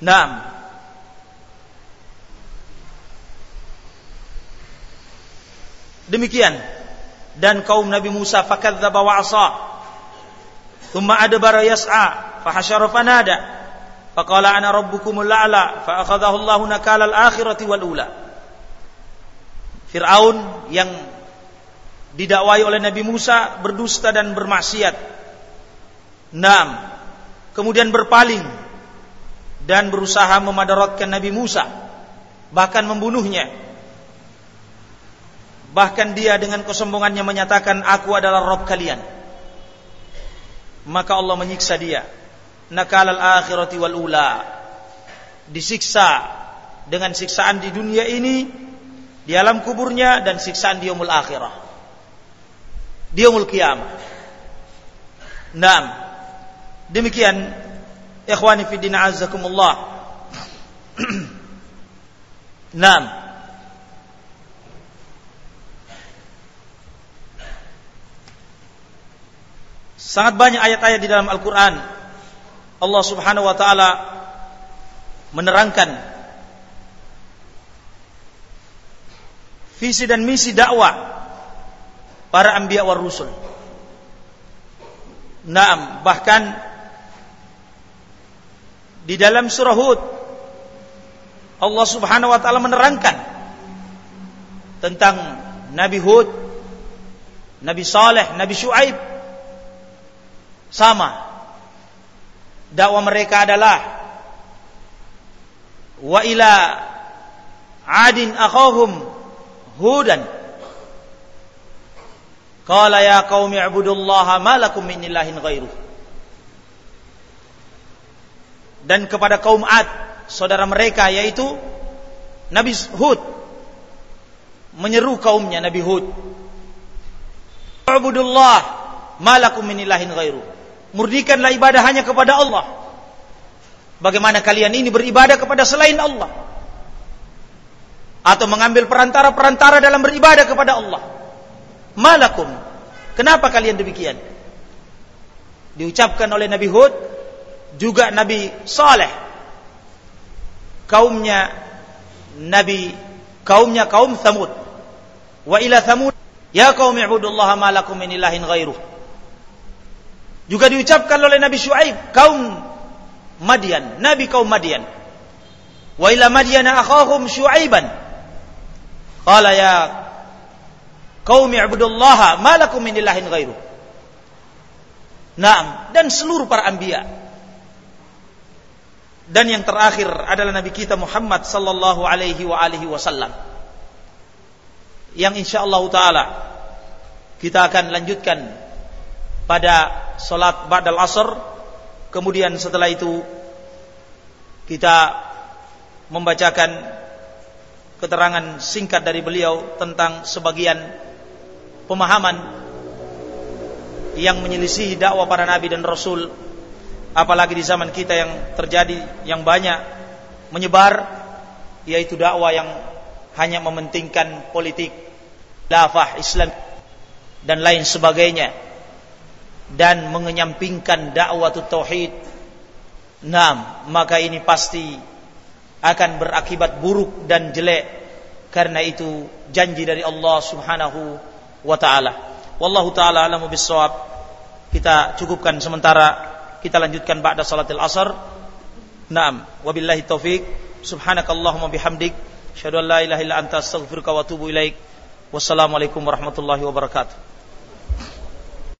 Naam. Demikian. Dan kaum Nabi Musa fakadzdzaba wa asa. Thumma adbara yas'a fahasyara fanada. Faqala ana rabbukumul la'la fa akhadahu Allahu nakala al-akhirati wal ula. Firaun yang didakwai oleh Nabi Musa berdusta dan bermaksiat. Naam. Kemudian berpaling dan berusaha memadaratkan Nabi Musa, bahkan membunuhnya. Bahkan dia dengan kesombongannya menyatakan aku adalah Rob kalian. Maka Allah menyiksa dia nakal al-akhirati wal ula disiksa dengan siksaan di dunia ini di alam kuburnya dan siksaan di yaumul akhirah. Di yaumul qiyamah. Naam. Demikian ikhwani fi din azzakumullah. Naam. Sangat banyak ayat-ayat di dalam Al-Quran. Allah subhanahu wa ta'ala menerangkan visi dan misi dakwah para anbiya war rusul. Naam, bahkan di dalam surah Hud Allah Subhanahu wa taala menerangkan tentang Nabi Hud, Nabi Saleh, Nabi Shu'aib sama. Dakwah mereka adalah wa ila adin akhahum hudan qala ya qaumi ibudullaha ma lakum min ilahin ghairuh dan kepada kaum Ad saudara mereka yaitu Nabi Hud. Menyeru kaumnya Nabi Hud. Ibudullah malakum min ilahin ghairu. Murnikanlah ibadah hanya kepada Allah. Bagaimana kalian ini beribadah kepada selain Allah? Atau mengambil perantara-perantara dalam beribadah kepada Allah. Malakum. Kenapa kalian demikian? Diucapkan oleh Nabi Hud, juga Nabi Saleh. Kaumnya Nabi kaumnya kaum Thamud. Wa ila Thamud, ya qaum ibudullaha ma lakum min ilahin ghairuh. Juga diucapkan oleh Nabi Shu'aib, kaum Madian, Nabi kaum Madian. Wa ila Madiana akhahum Shu'aiban Qala ya qaumi ibudullaha ma lakum min ilahin ghairu. Naam, dan seluruh para anbiya. Dan yang terakhir adalah Nabi kita Muhammad sallallahu alaihi wa alihi wasallam. Yang insyaallah taala kita akan lanjutkan pada salat ba'dal asr kemudian setelah itu kita membacakan keterangan singkat dari beliau tentang sebagian pemahaman yang menyelisihi dakwah para nabi dan rasul apalagi di zaman kita yang terjadi yang banyak menyebar yaitu dakwah yang hanya mementingkan politik lafah Islam dan lain sebagainya dan mengenyampingkan dakwah tauhid. Nah, maka ini pasti akan berakibat buruk dan jelek. Karena itu janji dari Allah Subhanahu wa taala. Wallahu taala alamu bissawab. Kita cukupkan sementara kita lanjutkan ba'da salatil asar. Naam, wabillahi taufik. Subhanakallahumma bihamdik, asyhadu an la ilaha illa anta astaghfiruka wa atubu ilaik. Wassalamualaikum warahmatullahi wabarakatuh.